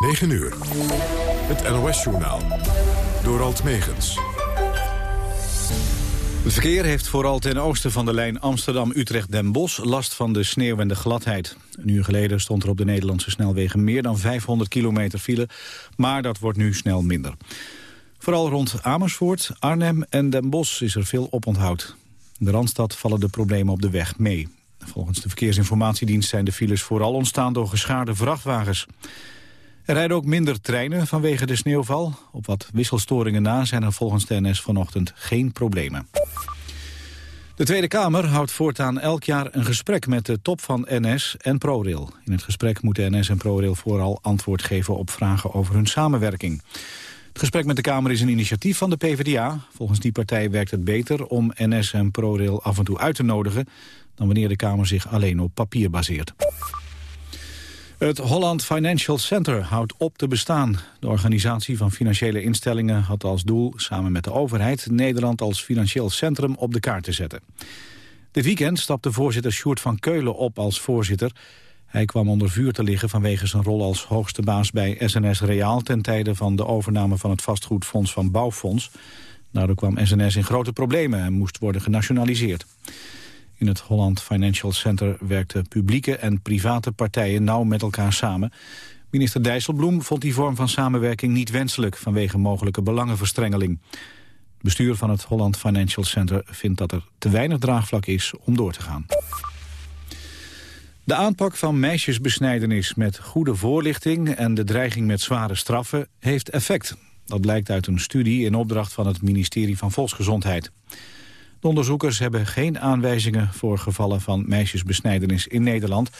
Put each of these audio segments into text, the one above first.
9 uur. Het NOS-journaal. Door Alt Megens. Het verkeer heeft vooral ten oosten van de lijn Amsterdam-Utrecht-Den Bosch last van de sneeuw en de gladheid. Een uur geleden stond er op de Nederlandse snelwegen meer dan 500 kilometer file, maar dat wordt nu snel minder. Vooral rond Amersfoort, Arnhem en Den Bosch is er veel oponthoud. In de Randstad vallen de problemen op de weg mee. Volgens de Verkeersinformatiedienst zijn de files vooral ontstaan door geschaarde vrachtwagens. Er rijden ook minder treinen vanwege de sneeuwval. Op wat wisselstoringen na zijn er volgens de NS vanochtend geen problemen. De Tweede Kamer houdt voortaan elk jaar een gesprek met de top van NS en ProRail. In het gesprek moeten NS en ProRail vooral antwoord geven op vragen over hun samenwerking. Het gesprek met de Kamer is een initiatief van de PvdA. Volgens die partij werkt het beter om NS en ProRail af en toe uit te nodigen... dan wanneer de Kamer zich alleen op papier baseert. Het Holland Financial Center houdt op te bestaan. De organisatie van financiële instellingen had als doel... samen met de overheid Nederland als financieel centrum op de kaart te zetten. Dit weekend stapte voorzitter Sjoerd van Keulen op als voorzitter. Hij kwam onder vuur te liggen vanwege zijn rol als hoogste baas bij SNS Reaal... ten tijde van de overname van het vastgoedfonds van Bouwfonds. Daardoor kwam SNS in grote problemen en moest worden genationaliseerd. In het Holland Financial Center werkten publieke en private partijen nauw met elkaar samen. Minister Dijsselbloem vond die vorm van samenwerking niet wenselijk vanwege mogelijke belangenverstrengeling. Het bestuur van het Holland Financial Center vindt dat er te weinig draagvlak is om door te gaan. De aanpak van meisjesbesnijdenis met goede voorlichting en de dreiging met zware straffen heeft effect. Dat blijkt uit een studie in opdracht van het ministerie van Volksgezondheid. De onderzoekers hebben geen aanwijzingen voor gevallen van meisjesbesnijdenis in Nederland.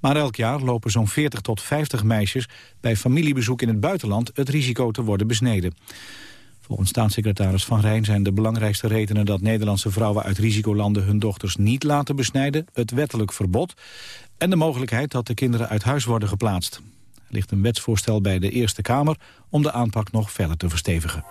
Maar elk jaar lopen zo'n 40 tot 50 meisjes bij familiebezoek in het buitenland het risico te worden besneden. Volgens staatssecretaris Van Rijn zijn de belangrijkste redenen dat Nederlandse vrouwen uit risicolanden hun dochters niet laten besnijden het wettelijk verbod en de mogelijkheid dat de kinderen uit huis worden geplaatst. Er ligt een wetsvoorstel bij de Eerste Kamer om de aanpak nog verder te verstevigen.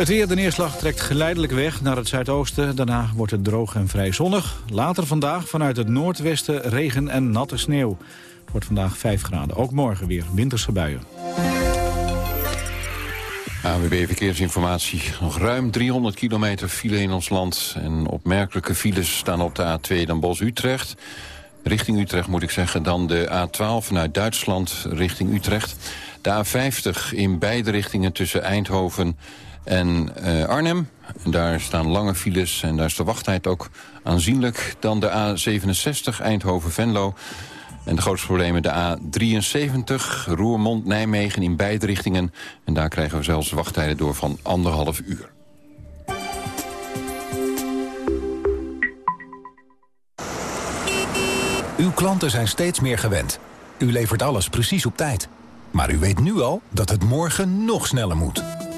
Het weer, de neerslag trekt geleidelijk weg naar het zuidoosten. Daarna wordt het droog en vrij zonnig. Later vandaag vanuit het noordwesten regen en natte sneeuw. Het wordt vandaag 5 graden. Ook morgen weer winterse buien. AWB Verkeersinformatie. Nog ruim 300 kilometer file in ons land. En opmerkelijke files staan op de A2 dan Bos-Utrecht. Richting Utrecht moet ik zeggen. Dan de A12 vanuit Duitsland richting Utrecht. De A50 in beide richtingen tussen Eindhoven en uh, Arnhem. En daar staan lange files en daar is de wachttijd ook aanzienlijk. Dan de A67 Eindhoven-Venlo. En de grootste problemen de A73 Roermond-Nijmegen in beide richtingen. En daar krijgen we zelfs wachttijden door van anderhalf uur. Uw klanten zijn steeds meer gewend. U levert alles precies op tijd. Maar u weet nu al dat het morgen nog sneller moet.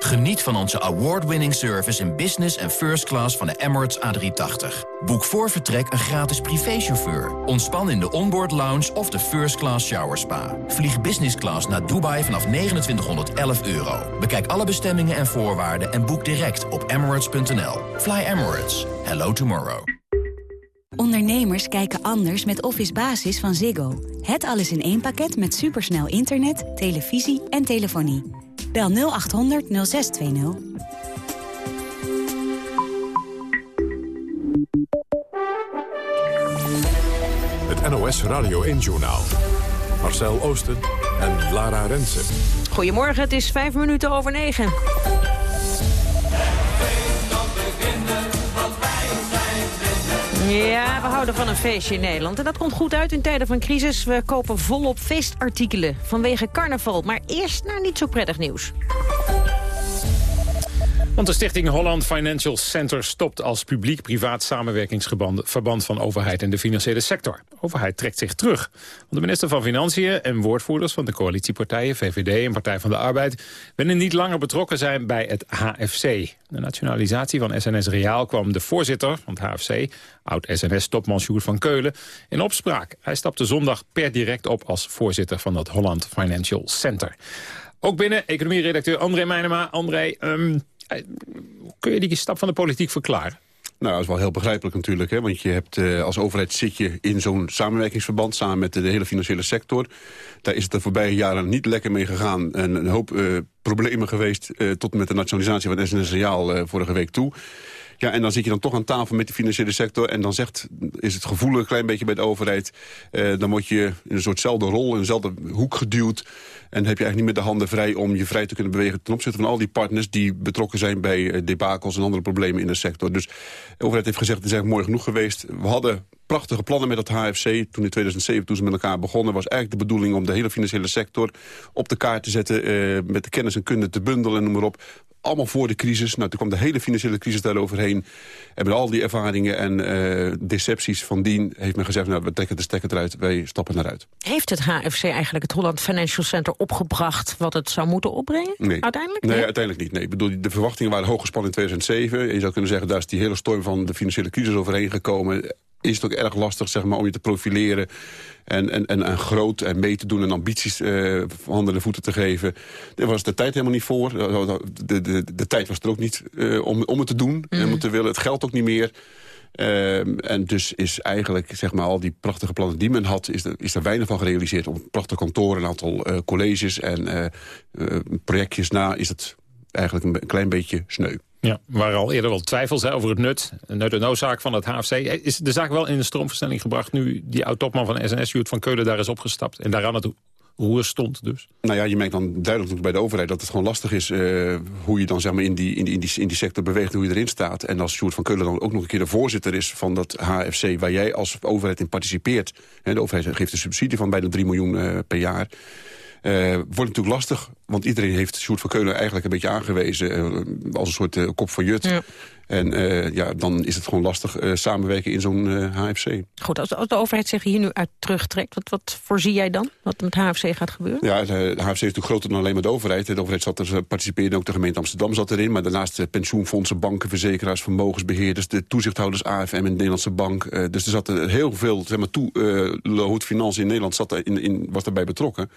Geniet van onze award-winning service in business en first class van de Emirates A380. Boek voor vertrek een gratis privéchauffeur. Ontspan in de onboard lounge of de first class shower spa. Vlieg business class naar Dubai vanaf 2911 euro. Bekijk alle bestemmingen en voorwaarden en boek direct op emirates.nl. Fly Emirates. Hello tomorrow. Ondernemers kijken anders met Office Basis van Ziggo. Het alles in één pakket met supersnel internet, televisie en telefonie. Bel 0800 0620. Het NOS Radio 1-journaal. Marcel Oosten en Lara Rensen. Goedemorgen, het is vijf minuten over negen. Ja, we houden van een feestje in Nederland. En dat komt goed uit in tijden van crisis. We kopen volop feestartikelen vanwege carnaval. Maar eerst naar niet zo prettig nieuws. Want de stichting Holland Financial Center stopt als publiek-privaat samenwerkingsverband van overheid en de financiële sector. Overheid trekt zich terug. Want de minister van Financiën en woordvoerders van de coalitiepartijen VVD en Partij van de Arbeid willen niet langer betrokken zijn bij het HFC. De nationalisatie van SNS Reaal kwam de voorzitter van het HFC, oud-SNS-topman Sjoerd van Keulen, in opspraak. Hij stapte zondag per direct op als voorzitter van dat Holland Financial Center. Ook binnen economie-redacteur André Meijnema. André, um, eh, kun je die stap van de politiek verklaren? Nou, dat is wel heel begrijpelijk natuurlijk. Hè? Want je hebt, uh, als overheid zit je in zo'n samenwerkingsverband... samen met de, hele financiële sector. Daar is het de voorbije jaren niet lekker mee gegaan. En een hoop uh, problemen geweest tot met de nationalisatie van SNS Reaal vorige week toe. Ja, en dan zit je dan toch aan tafel met de financiële sector... en dan zegt, is het gevoel een klein beetje bij de overheid... Eh, dan word je in een soortzelfde rol, in dezelfde hoek geduwd... en heb je eigenlijk niet meer de handen vrij om je vrij te kunnen bewegen... ten opzichte van al die partners die betrokken zijn bij uh, debakels... en andere problemen in de sector. Dus de overheid heeft gezegd, het is eigenlijk mooi genoeg geweest. We hadden prachtige plannen met het HFC. Toen in 2007, toen ze met elkaar begonnen... was eigenlijk de bedoeling om de hele financiële sector op de kaart te zetten... Uh, met de kennis en kunde te bundelen en noem maar op allemaal voor de crisis. Nou, toen kwam de hele financiële crisis daaroverheen. En met al die ervaringen en uh, decepties van dien... heeft men gezegd, nou, we trekken de stekker eruit, wij stappen naar uit. Heeft het HFC eigenlijk het Holland Financial Center opgebracht... wat het zou moeten opbrengen, nee. uiteindelijk? Nee, uiteindelijk niet. Nee. Ik bedoel, de verwachtingen waren hoog gespannen in 2007. Je zou kunnen zeggen, daar is die hele storm van de financiële crisis overheen gekomen is het ook erg lastig zeg maar, om je te profileren en, en, en, en groot en mee te doen en ambities uh, handen en voeten te geven. Daar was de tijd helemaal niet voor. De, de, de, tijd was er ook niet uh, om, om het te doen en om het te willen. Het geldt ook niet meer. Uh, en dus is eigenlijk zeg maar, al die prachtige plannen die men had... is er, is er weinig van gerealiseerd. Op een prachtig kantoor, een aantal uh, colleges en projectjes na... is het eigenlijk een, een klein beetje sneu. Ja, waren al eerder wel twijfels hè, over het nut, nut en noodzaak van het HFC. Is de zaak wel in de stroomversnelling gebracht... nu die oud-topman van SNS, Juurt van Keulen, daar is opgestapt... en daar aan het roer stond dus? Nou ja, je merkt dan duidelijk bij de overheid dat het gewoon lastig is... Uh, hoe je dan zeg maar, in, die, in, die, in, die, sector beweegt hoe je erin staat. En als Sjoerd van Keulen dan ook nog een keer de voorzitter is... van dat HFC waar jij als overheid in participeert... Hè, de overheid geeft een subsidie van bijna 3 miljoen uh, per jaar... Uh, wordt natuurlijk lastig, want iedereen heeft Sjoerd van Keulen eigenlijk een beetje aangewezen... Uh, als een soort uh, kop van Jut. Ja. En ja, dan is het gewoon lastig samenwerken in zo'n HFC. Goed, als, als, de overheid zich hier nu uit terugtrekt... Wat, wat voorzie jij dan, wat met HFC gaat gebeuren? Ja, de, de HFC is natuurlijk groter dan alleen maar de overheid. De overheid zat er, participeerde ook de gemeente Amsterdam zat erin... maar daarnaast pensioenfondsen, banken, verzekeraars, vermogensbeheerders... de toezichthouders AFM en de Nederlandse Bank. dus er zat heel veel, zeg maar, toe, Financiën in Nederland zat in, in, was daarbij betrokken.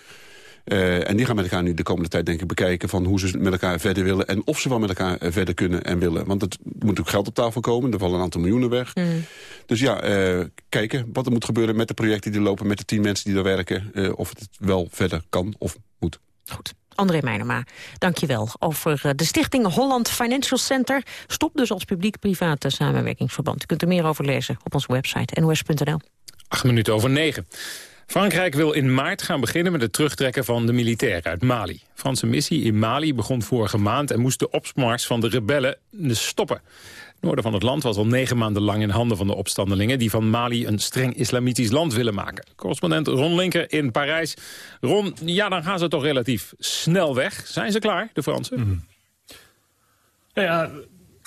Uh, en die gaan met elkaar nu de komende tijd denk ik bekijken... van hoe ze met elkaar verder willen en of ze wel met elkaar uh, verder kunnen en willen. Want het moet ook geld op tafel komen. Er vallen een aantal miljoenen weg. Mm. Dus ja, uh, kijken wat er moet gebeuren met de projecten die lopen... met de tien mensen die daar werken. of het wel verder kan of moet. Goed. André Meijnema, dank je wel. Over de stichting Holland Financial Center... stopt dus als publiek-private samenwerkingsverband. U kunt er meer over lezen op onze website nos.nl. Acht minuten over negen. Frankrijk wil in maart gaan beginnen met het terugtrekken van de militairen uit Mali. Franse missie in Mali begon vorige maand en moest de opmars van de rebellen stoppen. Het noorden van het land was al negen maanden lang in handen van de opstandelingen... die van Mali een streng islamitisch land willen maken. Correspondent Ron Linker in Parijs. Ron, ja, dan gaan ze toch relatief snel weg. Zijn ze klaar, de Fransen? Nou ja,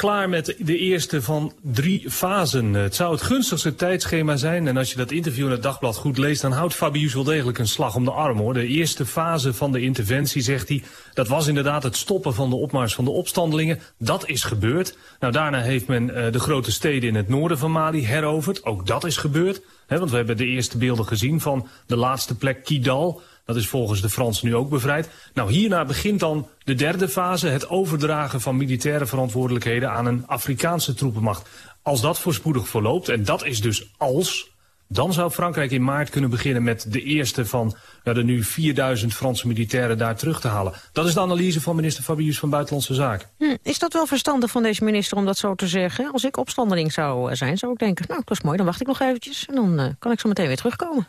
klaar met de eerste van drie fasen. Het zou het gunstigste tijdschema zijn. En als je dat interview in het dagblad goed leest... dan houdt Fabius wel degelijk een slag om de arm. hoor. De eerste fase van de interventie, zegt hij... dat was inderdaad het stoppen van de opmars van de opstandelingen. Dat is gebeurd. Nou, daarna heeft men uh, de grote steden in het noorden van Mali heroverd. Ook dat is gebeurd. Want we hebben de eerste beelden gezien van de laatste plek Kidal... Dat is volgens de Fransen nu ook bevrijd. Nou, hierna begint dan de derde fase, het overdragen van militaire verantwoordelijkheden aan een Afrikaanse troepenmacht. Als dat voorspoedig verloopt, en dat is dus als, dan zou Frankrijk in maart kunnen beginnen met de eerste van ja, de nu 4000 Franse militairen daar terug te halen. Dat is de analyse van minister Fabius van Buitenlandse Zaken. Hm, is dat wel verstandig van deze minister om dat zo te zeggen? Als ik opstandeling zou zijn, zou ik denken, nou dat is mooi, dan wacht ik nog eventjes en dan uh, kan ik zo meteen weer terugkomen.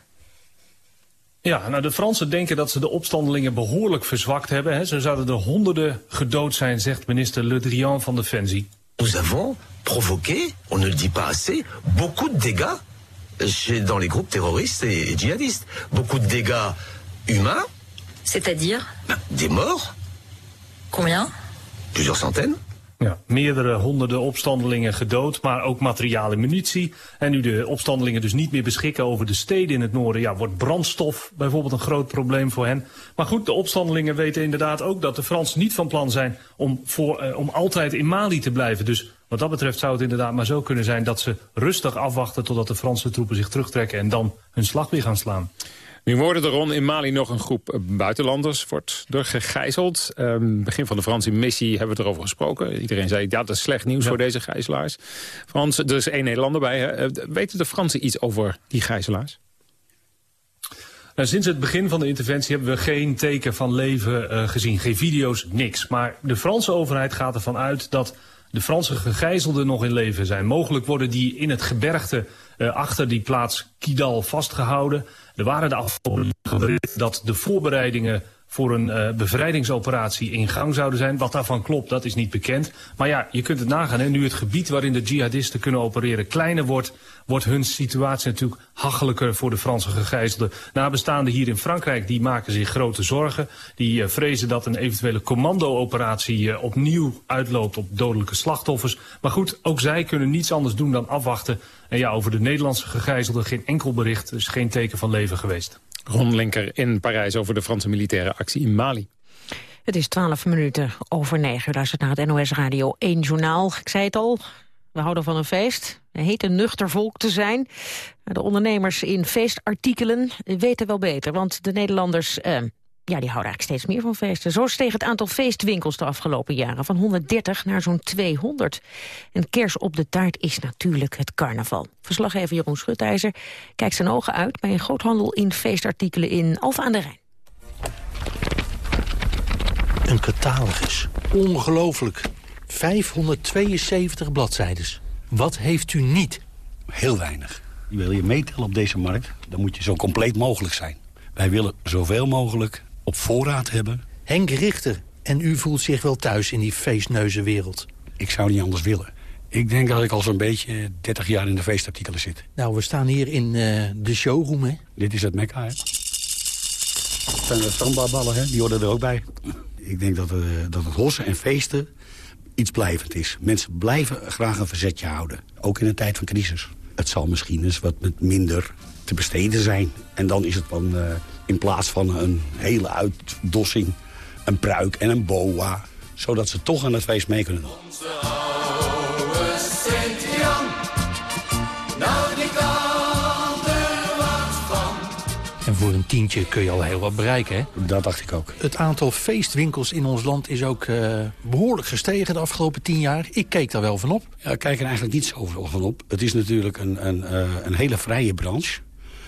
Ja, nou de Fransen denken dat ze de opstandelingen behoorlijk verzwakt hebben. Hè. Zo zouden er honderden gedood zijn, zegt minister Le Drian van Defensie. Nous avons provoqué, on ne le dit pas assez, beaucoup de dégâts chez, dans les groupes terroristes et, et djihadistes. Beaucoup de dégâts humains. C'est-à-dire ben, Des morts. Combien Plusieurs centaines. Ja, meerdere honderden opstandelingen gedood, maar ook materiaal en munitie. En nu de opstandelingen dus niet meer beschikken over de steden in het noorden... Ja, wordt brandstof bijvoorbeeld een groot probleem voor hen. Maar goed, de opstandelingen weten inderdaad ook dat de Fransen niet van plan zijn... om, voor, eh, om altijd in Mali te blijven. Dus wat dat betreft zou het inderdaad maar zo kunnen zijn... dat ze rustig afwachten totdat de Franse troepen zich terugtrekken... en dan hun slag weer gaan slaan. Nu worden er rond in Mali nog een groep buitenlanders wordt er gegijzeld. Um, begin van de Franse missie hebben we het erover gesproken. Iedereen zei, ja, dat is slecht nieuws voor deze gijzelaars. Frans, er is één Nederlander bij. Hè? Weten de Fransen iets over die gijzelaars? Nou, sinds het begin van de interventie hebben we geen teken van leven uh, gezien. Geen video's, niks. Maar de Franse overheid gaat ervan uit dat de Franse gegijzelden nog in leven zijn. Mogelijk worden die in het gebergte achter die plaats Kidal vastgehouden. Er waren de afgelopen dat de voorbereidingen voor een uh, bevrijdingsoperatie in gang zouden zijn. Wat daarvan klopt, dat is niet bekend. Maar ja, je kunt het nagaan. Hè? Nu het gebied waarin de jihadisten kunnen opereren kleiner wordt... wordt hun situatie natuurlijk hachelijker voor de Franse gegijzelden. Nabestaanden hier in Frankrijk die maken zich grote zorgen. Die uh, vrezen dat een eventuele commando-operatie uh, opnieuw uitloopt op dodelijke slachtoffers. Maar goed, ook zij kunnen niets anders doen dan afwachten. En ja, over de Nederlandse gegijzelden geen enkel bericht. Dus geen teken van leven geweest. Ron Linker in Parijs over de Franse militaire actie in Mali. Het is twaalf minuten over negen. U luistert naar het NOS Radio 1 Journaal. Ik zei het al, we houden van een feest. Een heet een nuchter volk te zijn. De ondernemers in feestartikelen weten wel beter. Want de Nederlanders eh, ja, die houden eigenlijk steeds meer van feesten. Zo steeg het aantal feestwinkels de afgelopen jaren van 130 naar zo'n 200. En kers op de taart is natuurlijk het carnaval. Verslaggever Jeroen Schutijzer kijkt zijn ogen uit bij een groothandel in feestartikelen in Alphen aan de Rijn. Een catalogus. Ongelooflijk. 572 bladzijden. Wat heeft u niet? Heel weinig. Wil je meetellen op deze markt, dan moet je zo compleet mogelijk zijn. Wij willen zoveel mogelijk op voorraad hebben. Henk Richter, en u voelt zich wel thuis in die feestneuzenwereld? Ik zou niet anders willen. Ik denk dat ik al zo'n beetje 30 jaar in de feestartikelen zit. Nou, we staan hier in uh, de showroom, hè? Dit is het Mekka, hè? Dat zijn de samba-ballen, hè? Die horen er ook bij. Ik denk dat, uh, dat het hossen en feesten iets blijvend is. Mensen blijven graag een verzetje houden. Ook in een tijd van crisis. Het zal misschien eens wat met minder te besteden zijn. En dan is het dan uh, in plaats van een hele uitdossing... een pruik en een boa. Zodat ze toch aan het feest mee kunnen doen. Onze oude Sint-Jan, nou die kan er wat van. En voor een tientje kun je al heel wat bereiken, hè? Dat dacht ik ook. Het aantal feestwinkels in ons land is ook uh, behoorlijk gestegen de afgelopen tien jaar. Ik keek daar wel van op. Ja, ik kijk er eigenlijk niet zo van op. Het is natuurlijk een, een, uh, een hele vrije branche.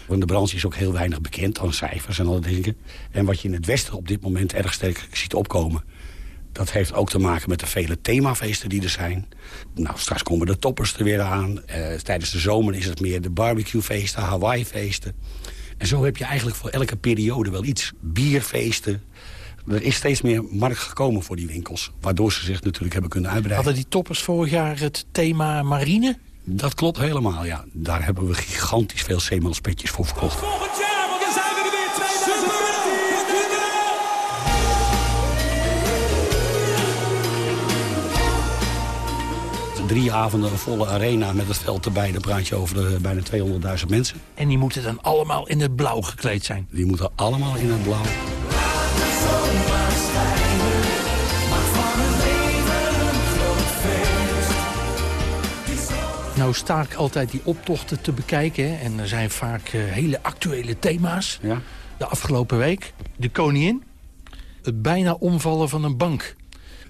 Want de branche is ook heel weinig bekend aan cijfers en al dat dingen. En wat je in het Westen op dit moment erg sterk ziet opkomen... dat heeft ook te maken met de vele themafeesten die er zijn. Nou, straks komen de toppers er weer aan. Uh, tijdens de zomer is het meer de barbecuefeesten, Hawaii-feesten. En zo heb je eigenlijk voor elke periode wel iets. Bierfeesten. Er is steeds meer markt gekomen voor die winkels. Waardoor ze zich natuurlijk hebben kunnen uitbreiden. Hadden die toppers vorig jaar het thema marine? Dat klopt helemaal, ja. Daar hebben we gigantisch veel zeemanspetjes voor verkocht. Volgend jaar, want dan zijn we er weer 2030. Drie avonden een volle arena met het veld erbij. Dan praat je over de, bijna 200.000 mensen. En die moeten dan allemaal in het blauw gekleed zijn? Die moeten allemaal in het blauw. Nou sta ik altijd die optochten te bekijken. Hè? En er zijn vaak uh, hele actuele thema's. Ja. De afgelopen week. De koningin. Het bijna omvallen van een bank.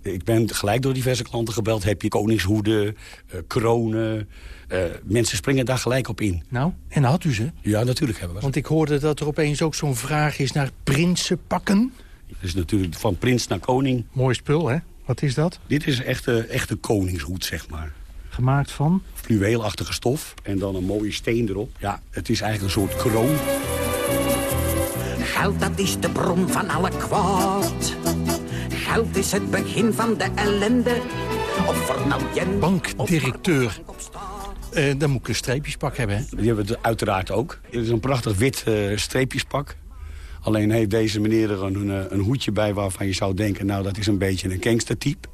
Ik ben gelijk door diverse klanten gebeld. Heb je koningshoeden, uh, kronen. Uh, mensen springen daar gelijk op in. Nou, en had u ze? Ja, natuurlijk hebben we ze. Want ik hoorde dat er opeens ook zo'n vraag is naar prinsenpakken. Het is natuurlijk van prins naar koning. Mooi spul, hè? Wat is dat? Dit is echt een echte koningshoed, zeg maar. Gemaakt van? Fluweelachtige stof en dan een mooie steen erop. Ja, het is eigenlijk een soort kroon. Geld, dat is de bron van alle kwaad. Geld is het begin van de ellende. Of nou. Bankdirecteur. Eh, dan moet ik een streepjespak hebben, hè? Die hebben we uiteraard ook. Het is een prachtig wit eh, streepjespak. Alleen heeft deze meneer er een, een, een hoedje bij waarvan je zou denken... nou, dat is een beetje een gangstertype.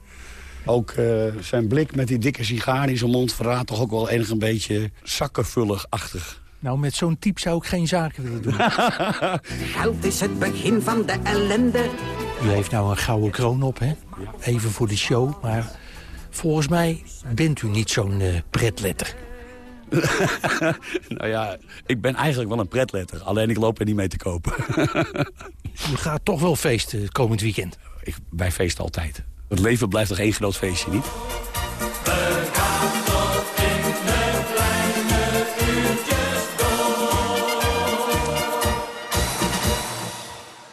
Ook eh, zijn blik met die dikke sigaar in zijn mond... verraadt toch ook wel enig een beetje zakkenvullig-achtig. Nou, met zo'n type zou ik geen zaken willen doen. Geld is het begin van de ellende. U heeft nou een gouden kroon op, hè? Even voor de show, maar volgens mij bent u niet zo'n eh, pretletter. nou ja, ik ben eigenlijk wel een pretletter. Alleen ik loop er niet mee te kopen. U gaat toch wel feesten komend weekend? Ik, wij feesten altijd. Het leven blijft toch één groot feestje, niet?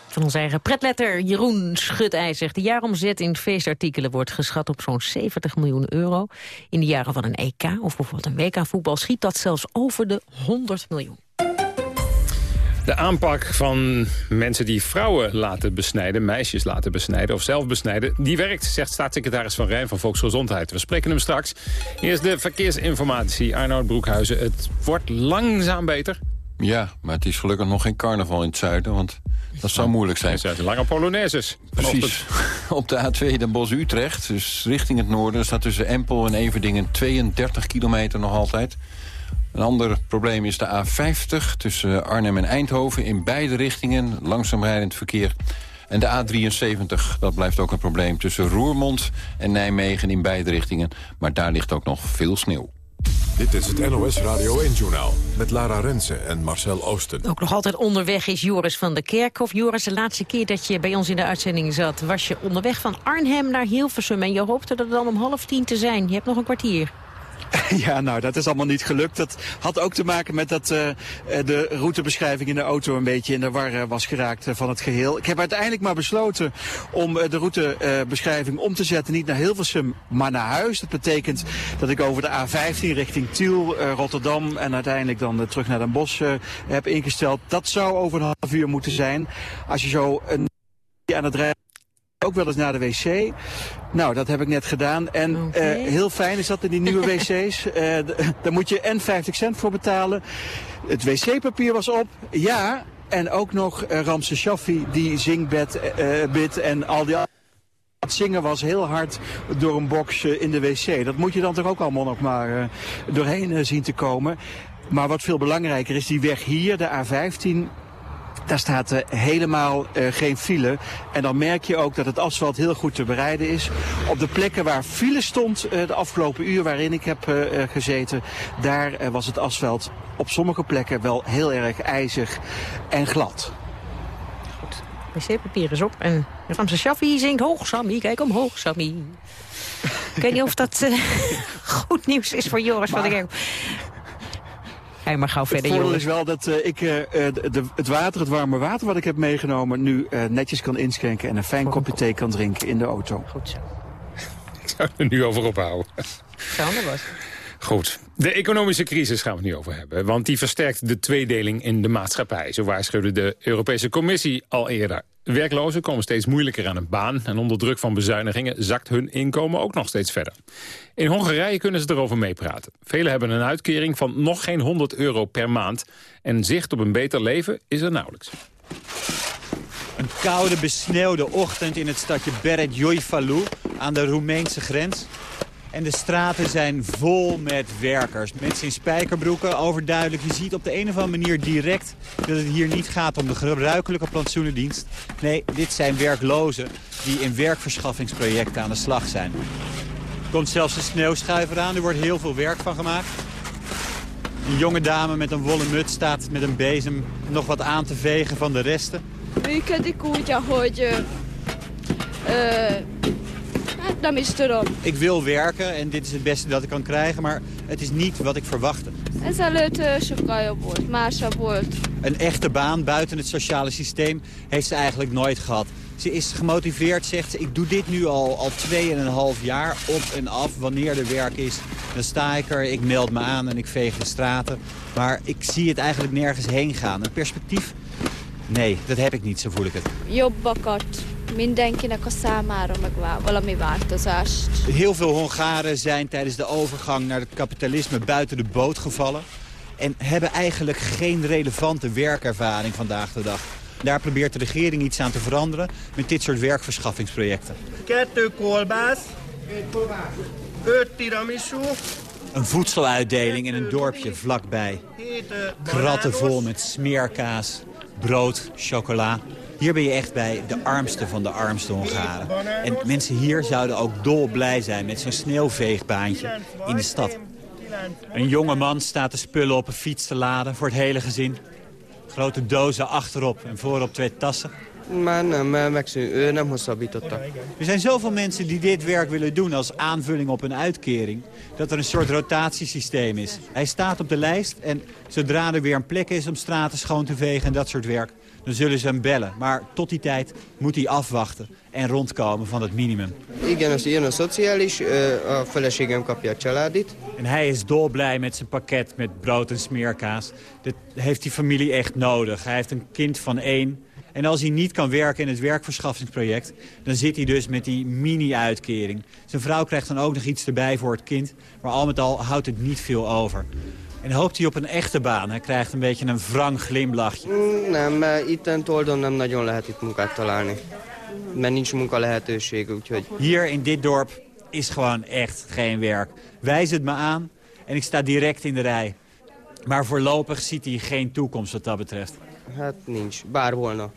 Van onze eigen pretletter Jeroen Schutijzer. zegt... de jaaromzet in feestartikelen wordt geschat op zo'n 70 miljoen euro. In de jaren van een EK of bijvoorbeeld een WK-voetbal... schiet dat zelfs over de 100 miljoen. De aanpak van mensen die vrouwen laten besnijden... meisjes laten besnijden of zelf besnijden... die werkt, zegt staatssecretaris Van Rijn van Volksgezondheid. We spreken hem straks. Eerst de verkeersinformatie. Arnoud Broekhuizen, het wordt langzaam beter. Ja, maar het is gelukkig nog geen carnaval in het zuiden, want dat zou moeilijk zijn. Het zijn lange Polonaises. Precies. Op de A2 Den Bosch-Utrecht, dus richting het noorden... staat tussen Empel en Everdingen 32 kilometer nog altijd. Een ander probleem is de A50 tussen Arnhem en Eindhoven... in beide richtingen, langzaam rijdend verkeer. En de A73, dat blijft ook een probleem tussen Roermond en Nijmegen in beide richtingen. Maar daar ligt ook nog veel sneeuw. Dit is het NOS Radio 1-journaal met Lara Rensen en Marcel Oosten. Ook nog altijd onderweg is Joris van der Kerkhof. Joris, de laatste keer dat je bij ons in de uitzending zat... was je onderweg van Arnhem naar Hilversum. En je hoopte er dan om half tien te zijn. Je hebt nog een kwartier. Ja, nou, dat is allemaal niet gelukt. Dat had ook te maken met dat uh, de routebeschrijving in de auto een beetje in de war uh, was geraakt van het geheel. Ik heb uiteindelijk maar besloten om de routebeschrijving om te zetten. Niet naar Hilversum, maar naar huis. Dat betekent dat ik over de A15 richting Tiel, Rotterdam en uiteindelijk dan terug naar Den Bosch heb ingesteld. Dat zou over een half uur moeten zijn. Als je zo een aan het rijden ook wel eens naar de wc. Nou, dat heb ik net gedaan. En okay. uh, heel fijn is dat in die nieuwe wc's. Uh, daar moet je en 50 cent voor betalen. Het wc-papier was op. Ja, en ook nog uh, Ramse Shaffi, die zingbed bid en al die het zingen was heel hard door een box in de wc. Dat moet je dan toch ook allemaal nog maar doorheen zien te komen. Maar wat veel belangrijker is, die weg hier, de A15 daar staat uh, helemaal uh, geen file. En dan merk je ook dat het asfalt heel goed te bereiden is. Op de plekken waar file stond uh, de afgelopen uur waarin ik heb gezeten... daar was het asfalt op sommige plekken wel heel erg ijzig en glad. Goed, wc-papier is op en Ramse Shaffi zingt hoog, Sammy, kijk omhoog, Sammy. ik weet niet of dat goed nieuws is voor Joris van der Kerk. Je maar gauw verder, Het voordeel is wel dat uh, ik uh, de, het water, het warme water wat ik heb meegenomen... nu uh, netjes kan inschenken en een fijn kopje thee kan drinken in de auto. Goed zo. Ik zou er nu over ophouden. Zou was. Goed. De economische crisis gaan we het nu over hebben. Want die versterkt de tweedeling in de maatschappij. Zo waarschuwde de Europese Commissie al eerder. Werklozen komen steeds moeilijker aan een baan... en onder druk van bezuinigingen zakt hun inkomen ook nog steeds verder. In Hongarije kunnen ze erover meepraten. Velen hebben een uitkering van nog geen 100 euro per maand... en zicht op een beter leven is er nauwelijks. Een koude, besneeuwde ochtend in het stadje Beret Joifalu aan de Roemeense grens. En de straten zijn vol met werkers. Mensen in spijkerbroeken, overduidelijk. Je ziet op de een of andere manier direct dat het hier niet gaat om de gebruikelijke plantsoenendienst. Nee, dit zijn werklozen die in werkverschaffingsprojecten aan de slag zijn. Er komt zelfs een sneeuwschuiver aan, er wordt heel veel werk van gemaakt. Een jonge dame met een wollen muts staat met een bezem nog wat aan te vegen van de resten. Működik úgy, ahogy uh, dan is het erom. Ik wil werken en dit is het beste dat ik kan krijgen, maar het is niet wat ik verwachtte. Ezelőtt sokkal jobb volt, másabb volt. Een echte baan buiten het sociale systeem heeft ze eigenlijk nooit gehad. Ze is gemotiveerd, zegt ze, ik doe dit nu al, al 2,5 jaar op en af. Wanneer er werk is, dan sta ik er, ik meld me aan en ik veeg de straten. Maar ik zie het eigenlijk nergens heen gaan. Een perspectief? Nee, dat heb ik niet, zo voel ik het. Jobbakat mindenkinek a számára meg valami változást. Heel veel Hongaren zijn tijdens de overgang naar het kapitalisme buiten de boot gevallen. En hebben eigenlijk geen relevante werkervaring vandaag de dag. Daar probeert de regering iets aan te veranderen met dit soort werkverschaffingsprojecten. Kettő kolbász, öt tiramisu, Een voedseluitdeling in een dorpje vlakbij. Kratten vol met smeerkaas, brood, chocola. Hier ben je echt bij de armste van de armste Hongaren. En mensen hier zouden ook dolblij zijn met zo'n sneeuwveegbaantje in de stad. Een jonge man staat de spullen op een fiets te laden voor het hele gezin. Grote dozen achterop en voorop twee tassen. Már nem, hosszabbította. Er zijn zoveel mensen die dit werk willen doen als aanvulling op een uitkering... dat er een soort rotatiesysteem is. Hij staat op de lijst en zodra er weer een plek is om straten schoon te vegen en dat soort werk... dan zullen ze hem bellen. Maar tot die tijd moet hij afwachten en rondkomen van het minimum. Igen, az jön a szociális, a feleségem kapja a családit. En hij is dolblij met zijn pakket met brood en smeerkaas. Dat heeft die familie echt nodig. Hij heeft een kind van één. En als hij niet kan werken in het werkverschaffingsproject... dan zit hij dus met die mini-uitkering. Zijn vrouw krijgt dan ook nog iets erbij voor het kind. Maar al met al houdt het niet veel over. En hoopt hij op een echte baan. Hij krijgt een beetje een wrang glimlachje. Mm, Nem, mert itten Toldon nem nagyon lehet itt munkát találni. Mert nincs munka lehetőség, úgyhogy... Hier in dit dorp is gewoon echt geen werk. Wijs het me aan en ik sta direct in de rij. Maar voorlopig ziet hij geen toekomst wat dat betreft. Hát nincs, bár volna.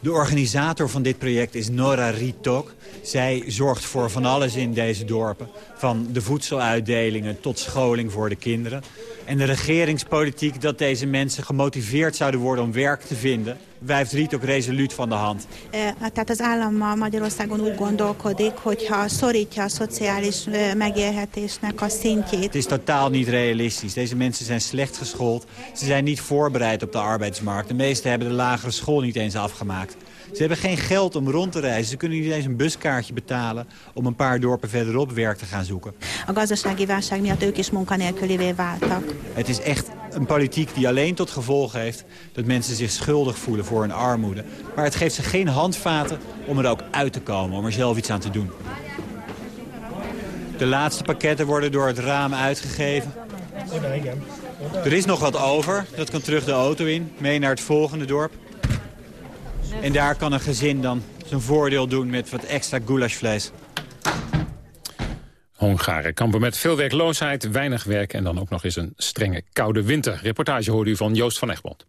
De organisator van dit project is Nora Ritok. Zij zorgt voor van alles in deze dorpen. Van de voedseluitdelingen tot scholing voor de kinderen. En de regeringspolitiek dat deze mensen gemotiveerd zouden worden om werk te vinden... wijft Ritok resoluut van de hand. Eh, Tehát az állam ma Magyarországon úgy gondolkodik, hogyha szorítja a szociális eh, megélhetésnek a szintjét. Het is totaal niet realistisch. Deze mensen zijn slecht geschoold. Ze zijn niet voorbereid op de arbeidsmarkt. De meesten hebben de lagere school niet eens afgemaakt. Ze hebben geen geld om rond te reizen. Ze kunnen niet eens een buskaartje betalen om een paar dorpen verderop werk te gaan zoeken. A gazdasági válság miatt ők is munkanélkülivé váltak. Het is echt een politiek die alleen tot gevolg heeft dat mensen zich schuldig voelen voor hun armoede. Maar het geeft ze geen handvaten om er ook uit te komen, om er zelf iets aan te doen. De laatste pakketten worden door het raam uitgegeven. Er is nog wat over, dat kan terug de auto in, mee naar het volgende dorp. En daar kan een gezin dan zijn voordeel doen met wat extra goulashvlees. Hongaren kampen met veel werkloosheid, weinig werk... en dan ook nog eens een strenge koude winter. Reportage hoorde u van Joost van Egmond.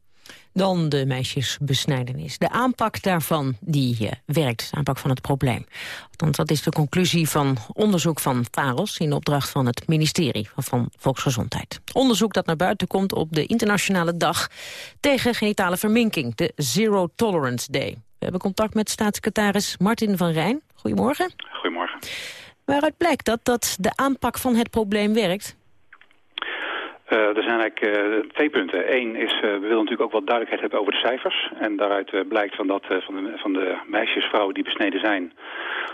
Dan de meisjesbesnijdenis. De aanpak daarvan die uh, werkt, de aanpak van het probleem. Althans, dat is de conclusie van onderzoek van VAROS... in opdracht van het ministerie van Volksgezondheid. Onderzoek dat naar buiten komt op de internationale dag... tegen genitale verminking, de Zero Tolerance Day. We hebben contact met staatssecretaris Martin van Rijn. Goedemorgen. Goedemorgen. Waaruit blijkt dat, dat de aanpak van het probleem werkt? Uh, er zijn eigenlijk uh, twee punten. Eén is, uh, we willen natuurlijk ook wat duidelijkheid hebben over de cijfers. En daaruit blijkt van, dat, van, de, van de meisjes, vrouwen die besneden zijn...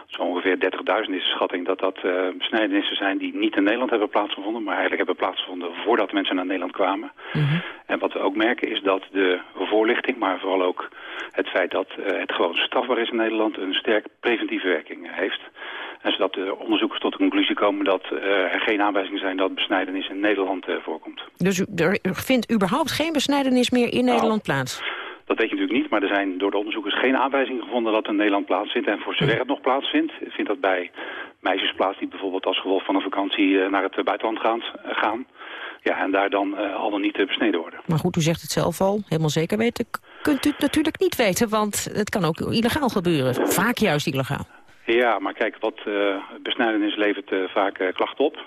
zo ongeveer 30.000 is de schatting... dat dat besnijdenissen zijn die niet in Nederland hebben plaatsgevonden... maar eigenlijk hebben plaatsgevonden voordat mensen naar Nederland kwamen. Mm -hmm. En wat we ook merken is dat de voorlichting... maar vooral ook het feit dat het gewoon strafbaar is in Nederland... een sterk preventieve werking heeft... En zodat de onderzoekers tot de conclusie komen dat uh, er geen aanwijzingen zijn dat besnijdenis in Nederland uh, voorkomt. Dus er vindt überhaupt geen besnijdenis meer in nou, Nederland plaats? Dat weet je natuurlijk niet, maar er zijn door de onderzoekers geen aanwijzingen gevonden dat in Nederland plaatsvindt. En voor zover het nog plaatsvindt, vindt dat bij meisjes plaats die bijvoorbeeld als gevolg van een vakantie uh, naar het buitenland gaan. gaan. Ja, en daar dan al dan niet besneden worden. Maar goed, u zegt het zelf al, helemaal zeker weten kunt u het natuurlijk niet weten, want het kan ook illegaal gebeuren. Vaak juist illegaal. Ja, maar kijk, wat uh, besnijdenis levert uh, vaak uh, klachten op.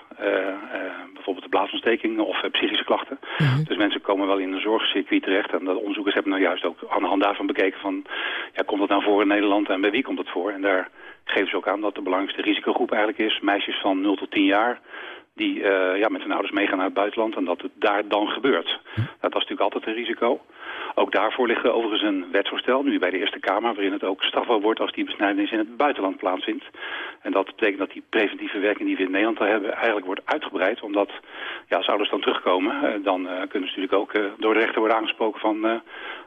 bijvoorbeeld de blaasontsteking of psychische klachten. Mm -hmm. Dus mensen komen wel in een zorgcircuit terecht. En de onderzoekers hebben nou juist ook aan de hand daarvan bekeken van... Ja, komt dat nou voor in Nederland en bij wie komt het voor? En daar geven ze ook aan dat de belangrijkste risicogroep eigenlijk is... meisjes van 0 tot 10 jaar die ja, met hun ouders meegaan naar het buitenland... en dat het daar dan gebeurt. Nou, dat is natuurlijk altijd een risico. Ook daarvoor ligt overigens een wetsvoorstel, nu bij de Eerste Kamer... waarin het ook strafbaar wordt als die besnijdenis in het buitenland plaatsvindt. En dat betekent dat die preventieve werking die we in Nederland hebben... eigenlijk wordt uitgebreid, omdat ja, als ouders dan terugkomen... Eh, dan eh, kunnen ze natuurlijk ook eh, door de rechter worden aangesproken van... eh,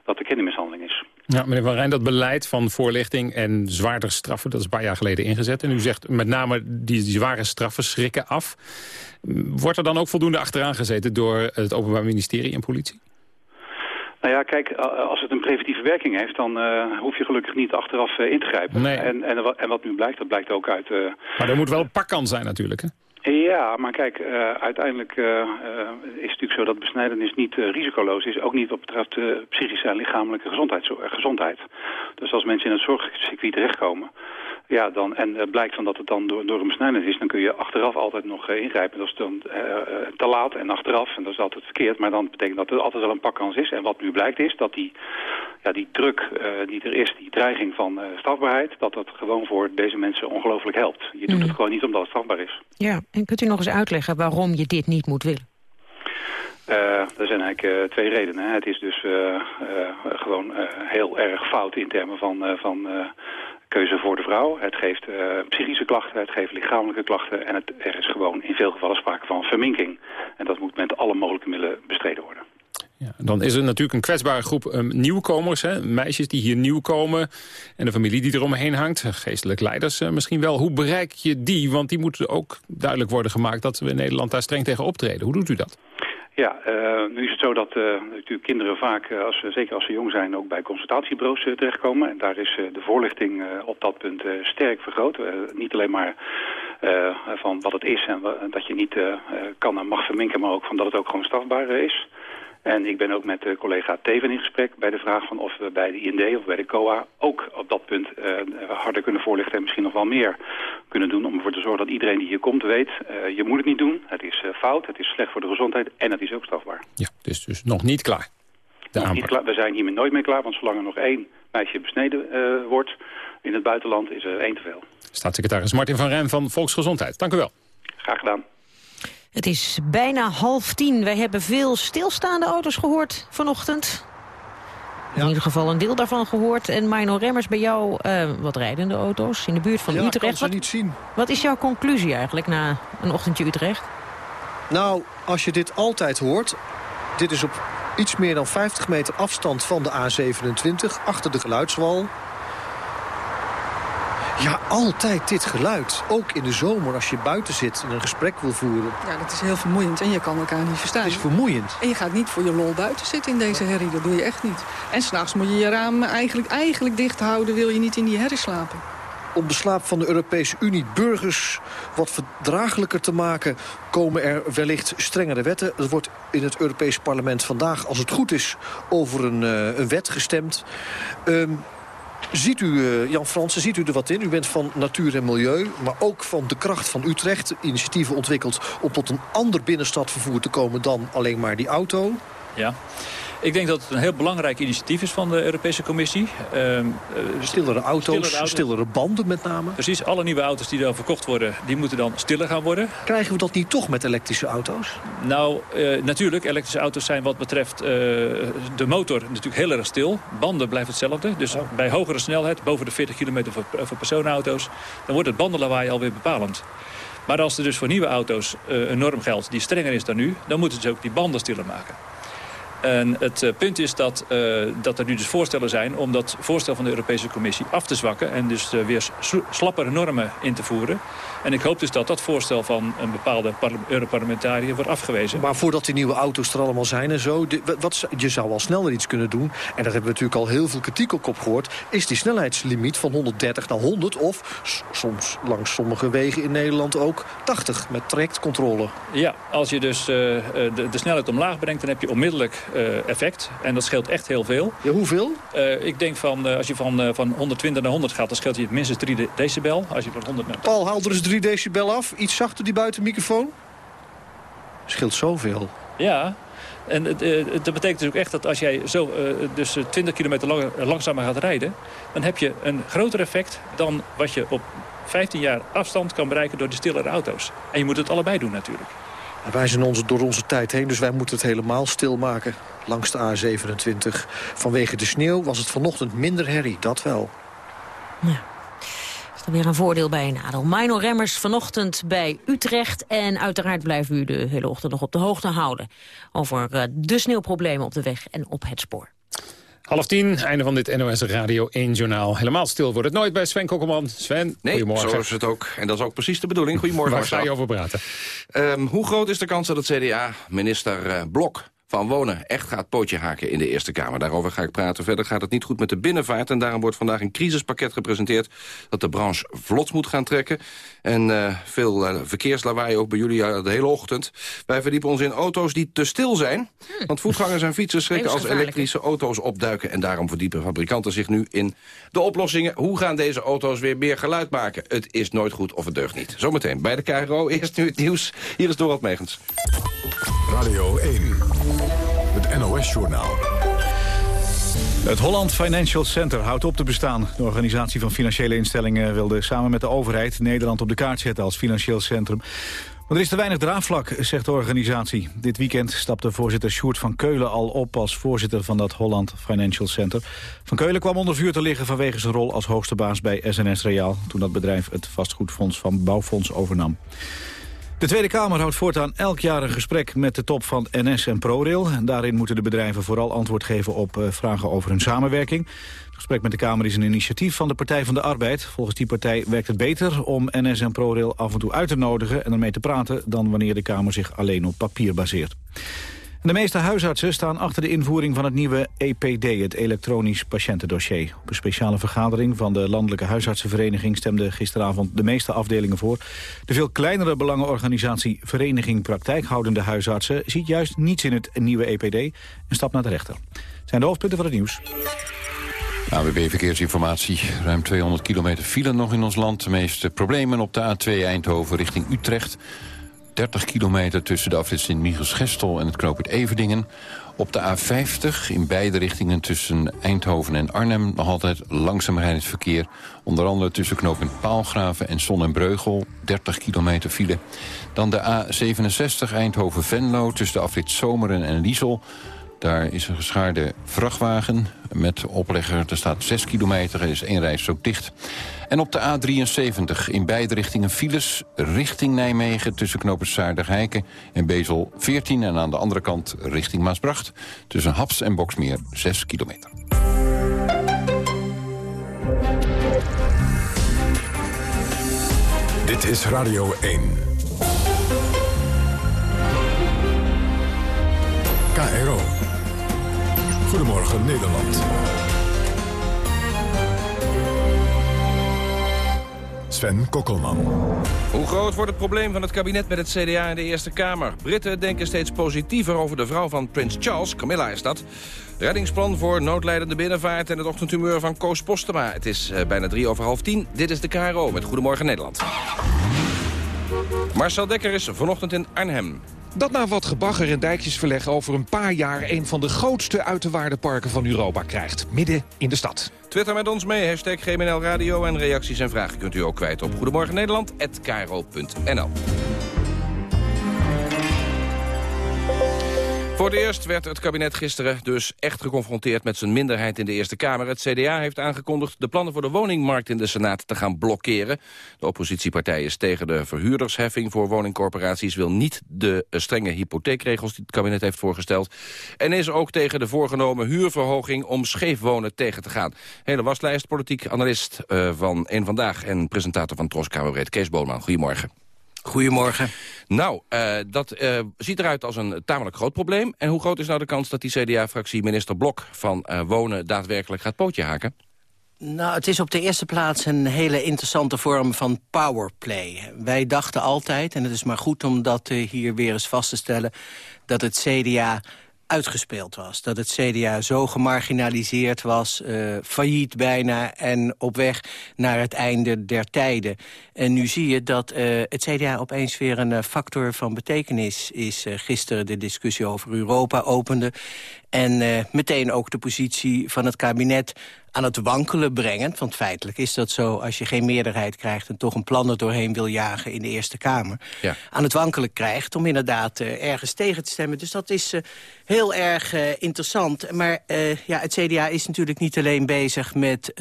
dat er kindermishandeling is. Ja, meneer Van Rijn, dat beleid van voorlichting en zwaardere straffen... dat is een paar jaar geleden ingezet. En u zegt met name die zware straffen schrikken af. Wordt er dan ook voldoende achteraan gezeten door het Openbaar Ministerie en politie? Nou ja, kijk, als het een preventieve werking heeft... dan eh, hoef je gelukkig niet achteraf eh, in te grijpen. Nee. En, en, en wat nu blijkt, dat blijkt ook uit... eh, Maar er moet wel een pakkans zijn natuurlijk, hè? Ja, maar kijk, uiteindelijk is het natuurlijk zo dat besnijdenis niet risicoloos is. Ook niet wat betreft psychische en lichamelijke gezondheid, gezondheid. Dus als mensen in het zorgcircuit terechtkomen... Ja, dan, en eh, blijkt van dat het dan door, door een besnijdenis is... dan kun je achteraf altijd nog eh, ingrijpen. Dat is dan eh, te laat en achteraf. En dat is altijd verkeerd. Maar dan betekent dat er altijd wel een pakkans is. En wat nu blijkt is dat die, ja, die druk die er is... die dreiging van strafbaarheid... dat dat gewoon voor deze mensen ongelooflijk helpt. Je doet het gewoon niet omdat het strafbaar is. Ja, en kunt u nog eens uitleggen waarom je dit niet moet willen? Eh, er zijn eigenlijk twee redenen. Hè. Het is dus gewoon heel erg fout in termen van, van keuze voor de vrouw. Het geeft eh, psychische klachten, het geeft lichamelijke klachten... en het, er is gewoon in veel gevallen sprake van verminking. En dat moet met alle mogelijke middelen bestreden worden. Dan is er natuurlijk een kwetsbare groep um, nieuwkomers. Hè? Meisjes die hier nieuw komen. En de familie die eromheen hangt. Geestelijk leiders uh, misschien wel. Hoe bereik je die? Want die moeten ook duidelijk worden gemaakt... dat we in Nederland daar streng tegen optreden. Hoe doet u dat? Ja, uh, nu is het zo dat uh, natuurlijk kinderen vaak, uh, als, zeker als ze jong zijn, ook bij consultatiebureaus terechtkomen. En daar is de voorlichting op dat punt sterk vergroot. niet alleen maar van wat het is en dat je niet kan en mag verminken, maar ook van dat het ook gewoon strafbaar is. En ik ben ook met uh, collega Teven in gesprek bij de vraag van of we bij de IND of bij de COA ook op dat punt uh, harder kunnen voorlichten en misschien nog wel meer kunnen doen om ervoor te zorgen dat iedereen die hier komt weet, uh, je moet het niet doen, het is fout, het is slecht voor de gezondheid en het is ook strafbaar. Ja, het is dus nog niet klaar. De nog niet klaar. We zijn hiermee nooit mee klaar, want zolang er nog één meisje besneden wordt in het buitenland is er één te veel. Staatssecretaris Martin van Rijn van Volksgezondheid, dank u wel. Graag gedaan. Het is bijna half tien. Wij hebben veel stilstaande auto's gehoord vanochtend. In ieder geval een deel daarvan gehoord. En Mino Remmers, bij jou uh, wat rijdende auto's in de buurt van ja, Utrecht. kan ze wat, niet zien. Wat is jouw conclusie eigenlijk na een ochtendje Utrecht? Nou, als je dit altijd hoort... Dit is op iets meer dan 50 meter afstand van de A27, achter de geluidswal. Ja, altijd dit geluid. Ook in de zomer als je buiten zit en een gesprek wil voeren. Ja, dat is heel vermoeiend en je kan elkaar niet verstaan. Het is vermoeiend. En je gaat niet voor je lol buiten zitten in deze herrie. Dat doe je echt niet. En s'nachts moet je je raam eigenlijk, eigenlijk dicht houden. Wil je niet in die herrie slapen. Om de slaap van de Europese Unie burgers wat verdraaglijker te maken... komen er wellicht strengere wetten. Er wordt in het Europese parlement vandaag, als het goed is... over een, uh, een wet gestemd. Um, Ziet u, uh, Jan Fransen, ziet u er wat in? U bent van natuur en milieu, maar ook van de kracht van Utrecht. Initiatieven ontwikkeld om tot een ander binnenstadvervoer te komen dan alleen maar die auto. Ja. Ik denk dat het een heel belangrijk initiatief is van de Europese Commissie. Uh, stillere, auto's, stillere auto's, stillere banden met name. Precies, alle nieuwe auto's die dan verkocht worden, die moeten dan stiller gaan worden. Krijgen we dat niet toch met elektrische auto's? Nou, uh, natuurlijk, elektrische auto's zijn wat betreft uh, de motor natuurlijk heel erg stil. Banden blijven hetzelfde, dus oh. bij hogere snelheid, boven de 40 kilometer voor, voor personenauto's... dan wordt het bandenlawaai alweer bepalend. Maar als er dus voor nieuwe auto's een norm geldt die strenger is dan nu... dan moeten ze ook die banden stiller maken. En het uh, punt is dat, uh, dat er nu dus voorstellen zijn om dat voorstel van de Europese Commissie af te zwakken. En dus uh, weer slappere normen in te voeren. En ik hoop dus dat dat voorstel van een bepaalde Europarlementariër wordt afgewezen. Maar voordat die nieuwe auto's er allemaal zijn en zo, de, wat, je zou al sneller iets kunnen doen. En daar hebben we natuurlijk al heel veel kritiek op gehoord. Is die snelheidslimiet van 130 naar 100 of soms langs sommige wegen in Nederland ook 80 met trajectcontrole. Ja, als je dus de, de snelheid omlaag brengt, dan heb je onmiddellijk uh, effect. En dat scheelt echt heel veel. Ja, hoeveel? Uh, ik denk van, als je van, van 120 naar 100 gaat, dan scheelt je minstens 3 decibel. Als je van 100 naar... Paul, haal er eens 3 decibel af. Iets zachter die buitenmicrofoon. Scheelt zoveel. Ja, en uh, dat betekent dus ook echt dat als jij zo uh, dus 20 kilometer lang, langzamer gaat rijden... dan heb je een groter effect dan wat je op 15 jaar afstand kan bereiken door de stillere auto's. En je moet het allebei doen natuurlijk. wij zijn onze, door onze tijd heen, dus wij moeten het helemaal stilmaken. Langs de A27. Vanwege de sneeuw was het vanochtend minder herrie, dat wel. Ja. Er weer een voordeel bij een nadeel. Mino Remmers vanochtend bij Utrecht. En uiteraard blijven u de hele ochtend nog op de hoogte houden... over eh, de sneeuwproblemen op de weg en op het spoor. Half tien, einde van dit NOS Radio 1 Journaal. Helemaal stil wordt het nooit bij Sven Kokkelman. Sven, nee, goedemorgen. zo is het ook. En dat is ook precies de bedoeling. Goedemorgen, Waar ga je over praten? Um, hoe groot is de kans dat het CDA, minister uh, Blok van Wonen echt gaat pootje haken in de Eerste Kamer. Daarover ga ik praten. Verder gaat het niet goed met de binnenvaart... en daarom wordt vandaag een crisispakket gepresenteerd... dat de branche vlot moet gaan trekken. En uh, veel uh, verkeerslawaai ook bij jullie uh, de hele ochtend. Wij verdiepen ons in auto's die te stil zijn. Hm. Want voetgangers en fietsers schrikken als elektrische auto's opduiken. En daarom verdiepen fabrikanten zich nu in de oplossingen. Hoe gaan deze auto's weer meer geluid maken? Het is nooit goed of het deugt niet. Zometeen bij de KRO. Eerst nu het nieuws. Hier is Dorot Megens. Radio 1. NOS-journaal. Het Holland Financial Center houdt op te bestaan. De organisatie van financiële instellingen wilde samen met de overheid... Nederland op de kaart zetten als financieel centrum. Maar er is te weinig draagvlak, zegt de organisatie. Dit weekend stapte voorzitter Sjoerd van Keulen al op... als voorzitter van dat Holland Financial Center. Van Keulen kwam onder vuur te liggen vanwege zijn rol als hoogste baas bij SNS Reaal... toen dat bedrijf het vastgoedfonds van Bouwfonds overnam. De Tweede Kamer houdt voortaan elk jaar een gesprek met de top van NS en ProRail. Daarin moeten de bedrijven vooral antwoord geven op uh, vragen over hun samenwerking. Het gesprek met de Kamer is een initiatief van de Partij van de Arbeid. Volgens die partij werkt het beter om NS en ProRail af en toe uit te nodigen... en ermee te praten dan wanneer de Kamer zich alleen op papier baseert. De meeste huisartsen staan achter de invoering van het nieuwe EPD, het elektronisch patiëntendossier. Op een speciale vergadering van de Landelijke Huisartsenvereniging stemden gisteravond de meeste afdelingen voor. De veel kleinere belangenorganisatie Vereniging Praktijkhoudende Huisartsen ziet juist niets in het nieuwe EPD en stapt naar de rechter. Zijn de hoofdpunten van het nieuws. AWB Verkeersinformatie. Ruim 200 kilometer file nog in ons land. De meeste problemen op de A2 Eindhoven richting Utrecht. 30 kilometer tussen de afrit Sint-Michiels-Gestel en het knooppunt Everdingen. Op de A50 in beide richtingen tussen Eindhoven en Arnhem... nog altijd langzaam rijdend verkeer. Onder andere tussen knooppunt Paalgraven en Son en Breugel. 30 kilometer file. Dan de A67 Eindhoven-Venlo tussen de afrit Zomeren en Liesel... Daar is een geschaarde vrachtwagen met oplegger. Er staat 6 kilometer, er is één reis ook dicht. En op de A73 in beide richtingen files richting Nijmegen... tussen knoopers Saardig-Heiken en Bezel 14... en aan de andere kant richting Maasbracht... tussen Haps en Boksmeer 6 kilometer. Dit is Radio 1. KRO. Goedemorgen Nederland. Sven Kokkelman. Hoe groot wordt het probleem van het kabinet met het CDA in de Eerste Kamer? Britten denken steeds positiever over de vrouw van Prins Charles, Camilla is dat. Reddingsplan voor noodlijdende binnenvaart en het ochtendhumeur van Koos Postema. Het is uh, bijna drie over half tien. Dit is de KRO met Goedemorgen Nederland. Marcel Dekker is vanochtend in Arnhem. Dat na wat gebagger en dijkjesverleg over een paar jaar... een van de grootste uiterwaardenparken van Europa krijgt. Midden in de stad. Twitter met ons mee, hashtag GMNL Radio. En reacties en vragen kunt u ook kwijt op Goedemorgen Nederland@kro.nl. Voor het eerst werd het kabinet gisteren dus echt geconfronteerd met zijn minderheid in de Eerste Kamer. Het CDA heeft aangekondigd de plannen voor de woningmarkt in de Senaat te gaan blokkeren. De oppositiepartij is tegen de verhuurdersheffing voor woningcorporaties, wil niet de strenge hypotheekregels die het kabinet heeft voorgesteld. En is ook tegen de voorgenomen huurverhoging om scheefwonen tegen te gaan. Hele waslijst, politiek analist uh, van Eén Vandaag en presentator van Tros Kamerbreed, Kees Boonman. Goedemorgen. Goedemorgen. Nou, uh, dat uh, ziet eruit als een tamelijk groot probleem. En hoe groot is nou de kans dat die CDA-fractie minister Blok van uh, Wonen daadwerkelijk gaat pootje haken? Nou, het is op de eerste plaats een hele interessante vorm van powerplay. Wij dachten altijd, en het is maar goed om dat hier weer eens vast te stellen... dat het CDA uitgespeeld was. Dat het CDA zo gemarginaliseerd was, uh, failliet bijna... en op weg naar het einde der tijden. En nu zie je dat uh, het CDA opeens weer een uh, factor van betekenis is. gisteren de discussie over Europa opende. En uh, meteen ook de positie van het kabinet aan het wankelen brengend. Want feitelijk is dat zo, als je geen meerderheid krijgt... en toch een plan er doorheen wil jagen in de Eerste Kamer... Ja. aan het wankelen krijgt om inderdaad uh, ergens tegen te stemmen. Dus dat is uh, heel erg interessant. Maar ja, het CDA is natuurlijk niet alleen bezig met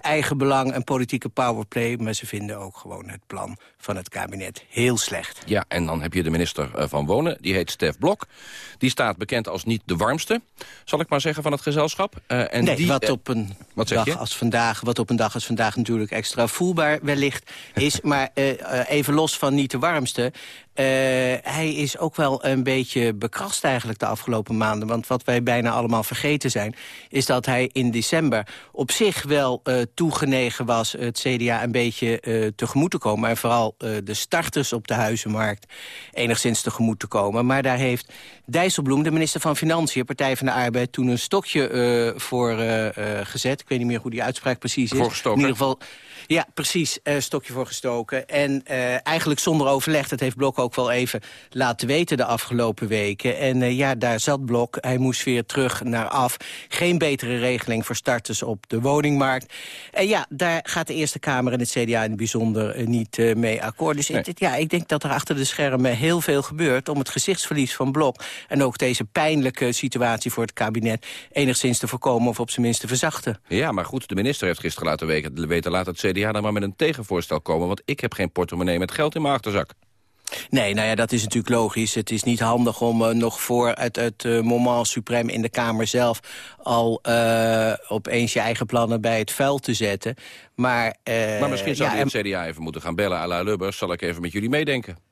eigen belang... en politieke powerplay, maar ze vinden ook gewoon het plan van het kabinet heel slecht. Ja, en dan heb je de minister van Wonen, die heet Stef Blok. Die staat bekend als niet de warmste, zal ik maar zeggen, van het gezelschap. en nee, die, wat op een wat dag je? als vandaag, wat op een dag als vandaag natuurlijk extra voelbaar wellicht is. maar uh, even los van niet de warmste. Uh, hij is ook wel een beetje bekrast eigenlijk de afgelopen maanden. Want wat wij bijna allemaal vergeten zijn... is dat hij in december op zich wel uh, toegenegen was... het CDA een beetje uh, tegemoet te komen. En vooral de starters op de huizenmarkt enigszins tegemoet te komen. Maar daar heeft Dijsselbloem, de minister van Financiën... Partij van de Arbeid, toen een stokje voor gezet. Ik weet niet meer hoe die uitspraak precies is. In ieder geval... Ja, precies. Uh, stokje voor gestoken. En uh, eigenlijk zonder overleg, dat heeft Blok ook wel even laten weten de afgelopen weken. En uh, ja, daar zat Blok. Hij moest weer terug naar af. Geen betere regeling voor starters op de woningmarkt. En ja, daar gaat de Eerste Kamer en het CDA in het bijzonder niet mee akkoord. Dus nee. het, ja, ik denk dat er achter de schermen heel veel gebeurt... om het gezichtsverlies van Blok en ook deze pijnlijke situatie voor het kabinet... enigszins te voorkomen of op zijn minst te verzachten. Ja, maar goed, de minister heeft gisteren laten weten, weten laat het CDA ja, dan maar met een tegenvoorstel komen... want ik heb geen portemonnee met geld in mijn achterzak. Nee, nou ja, dat is natuurlijk logisch. Het is niet handig om uh, nog voor het, het uh, moment suprême in de Kamer zelf... al uh, opeens je eigen plannen bij het vuil te zetten. Maar, maar misschien zou ja, het CDA even moeten gaan bellen. à la Lubbers, zal ik even met jullie meedenken.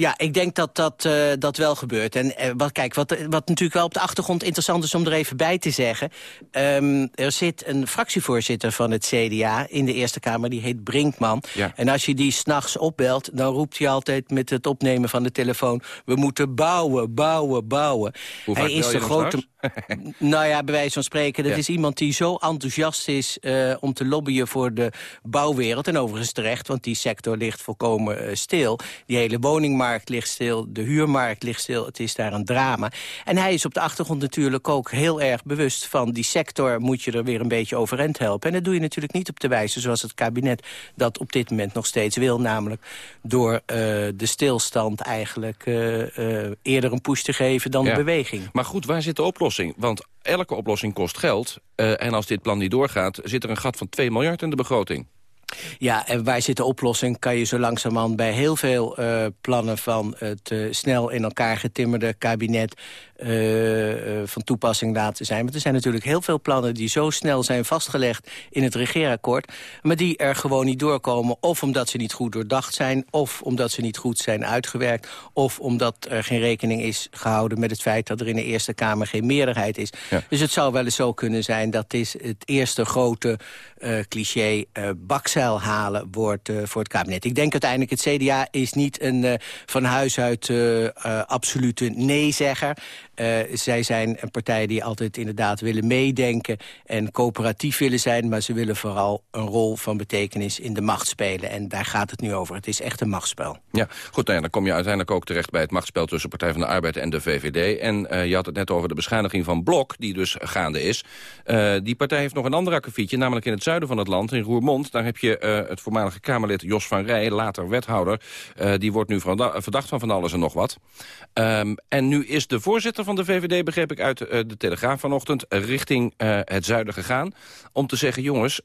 Ja, ik denk dat dat, uh, dat wel gebeurt. En uh, wat, kijk, wat, wat natuurlijk wel op de achtergrond interessant is om er even bij te zeggen. Um, er zit een fractievoorzitter van het CDA in de Eerste Kamer, die heet Brinkman. Ja. En als je die s'nachts opbelt, dan roept hij altijd met het opnemen van de telefoon... we moeten bouwen, bouwen, bouwen. Hoe hij is de grote... nou ja, bij wijze van spreken. Dat Ja. is iemand die zo enthousiast is uh, om te lobbyen voor de bouwwereld. En overigens terecht, want die sector ligt volkomen stil. Die hele woningmarkt ligt stil, de huurmarkt ligt stil. Het is daar een drama. En hij is op de achtergrond natuurlijk ook heel erg bewust van... die sector moet je er weer een beetje overeind helpen. En dat doe je natuurlijk niet op de wijze zoals het kabinet... dat op dit moment nog steeds wil. Namelijk door uh, de stilstand eigenlijk eerder een push te geven dan Ja. de beweging. Maar goed, waar zit de oplossing? Want elke oplossing kost geld. En als dit plan niet doorgaat, zit er een gat van 2 miljard in de begroting. Ja, en waar zit de oplossing? Kan je zo langzamerhand bij heel veel uh, plannen van het uh, snel in elkaar getimmerde kabinet uh, van toepassing laten zijn. Want er zijn natuurlijk heel veel plannen die zo snel zijn vastgelegd in het regeerakkoord, maar die er gewoon niet doorkomen. Of omdat ze niet goed doordacht zijn, of omdat ze niet goed zijn uitgewerkt, of omdat er geen rekening is gehouden met het feit dat er in de Eerste Kamer geen meerderheid is. Ja. Dus het zou wel eens zo kunnen zijn dat is het eerste grote cliché bakzeil halen wordt voor het kabinet. Ik denk uiteindelijk het CDA is niet een uh, van huis uit uh, uh, absolute nee-zegger. Zij zijn een partij die altijd inderdaad willen meedenken en coöperatief willen zijn, maar ze willen vooral een rol van betekenis in de macht spelen. En daar gaat het nu over. Het is echt een machtsspel. Ja, goed, nou dan kom je uiteindelijk ook terecht bij het machtsspel tussen Partij van de Arbeid en de VVD. En je had het net over de beschaniging van Blok, die dus gaande is. die partij heeft nog een ander akkefietje, namelijk in het zuiden van het land, in Roermond. Daar heb je het voormalige Kamerlid Jos van Rij, later wethouder. Die wordt nu verdacht van van alles en nog wat. Um, en nu is de voorzitter van de VVD, begreep ik uit uh, de Telegraaf vanochtend... richting het zuiden gegaan om te zeggen... jongens,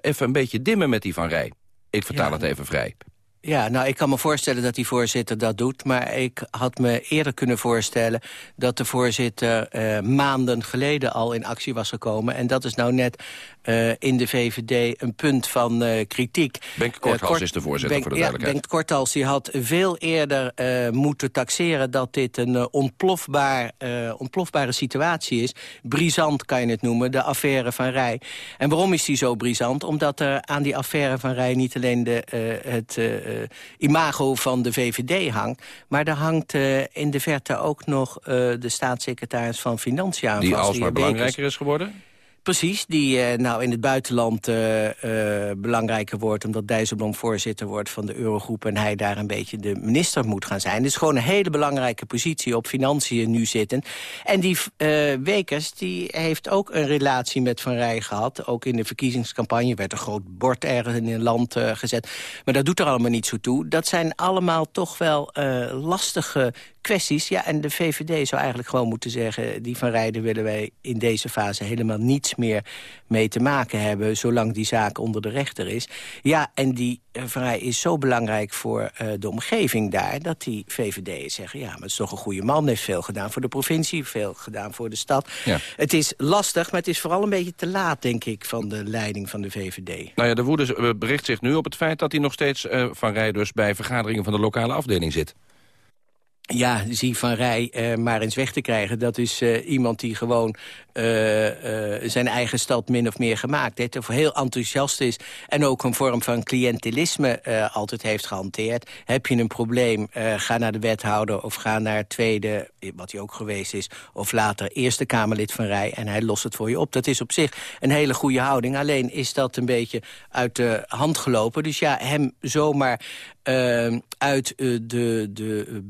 even een beetje dimmen met die van Rij. Ik vertaal ja. het even vrij. Ja, nou, ik kan me voorstellen dat die voorzitter dat doet. Maar ik had me eerder kunnen voorstellen dat de voorzitter uh, maanden geleden al in actie was gekomen. En dat is nou net uh, in de VVD een punt van uh, kritiek. Benk Korthals Kort, is de voorzitter, Benk, voor de ja, duidelijkheid. Benk Korthals die had veel eerder moeten taxeren dat dit een ontplofbaar, ontplofbare situatie is. Brisant kan je het noemen, de affaire van Rij. En waarom is die zo brisant? Omdat er aan die affaire van Rij niet alleen de, het imago van de VVD hangt. Maar er hangt in de verte ook nog de staatssecretaris van Financiën aan Die alsmaar belangrijker is geworden? Precies, die uh, nou in het buitenland uh, uh, belangrijker wordt... omdat Dijsselbloem voorzitter wordt van de Eurogroep... en hij daar een beetje de minister moet gaan zijn. Het is gewoon een hele belangrijke positie op financiën nu zitten. En die Wekers die heeft ook een relatie met Van Rij gehad. Ook in de verkiezingscampagne werd een groot bord ergens in een land gezet. Maar dat doet er allemaal niet zo toe. Dat zijn allemaal toch wel lastige kwesties. Ja, en de VVD zou eigenlijk gewoon moeten zeggen... die Van Rijden willen wij in deze fase helemaal niets meer mee te maken hebben... zolang die zaak onder de rechter is. Ja, en die uh, Van is zo belangrijk voor uh, de omgeving daar... dat die VVD zeggen, ja, maar het is toch een goede man... heeft veel gedaan voor de provincie, veel gedaan voor de stad. Ja. Het is lastig, maar het is vooral een beetje te laat, denk ik... van de leiding van de VVD. Nou ja, de woede eh, bericht zich nu op het feit dat hij nog steeds... Uh, Van Rij dus bij vergaderingen van de lokale afdeling zit ja, zie Van Rij uh, maar eens weg te krijgen. Dat is uh, iemand die gewoon uh, zijn eigen stad min of meer gemaakt heeft. Of heel enthousiast is. En ook een vorm van cliëntelisme altijd heeft gehanteerd. Heb je een probleem, ga naar de wethouder of ga naar tweede, wat hij ook geweest is. Of later Eerste Kamerlid van Rij en hij lost het voor je op. Dat is op zich een hele goede houding. Alleen is dat een beetje uit de hand gelopen. Dus ja, hem zomaar uit de, de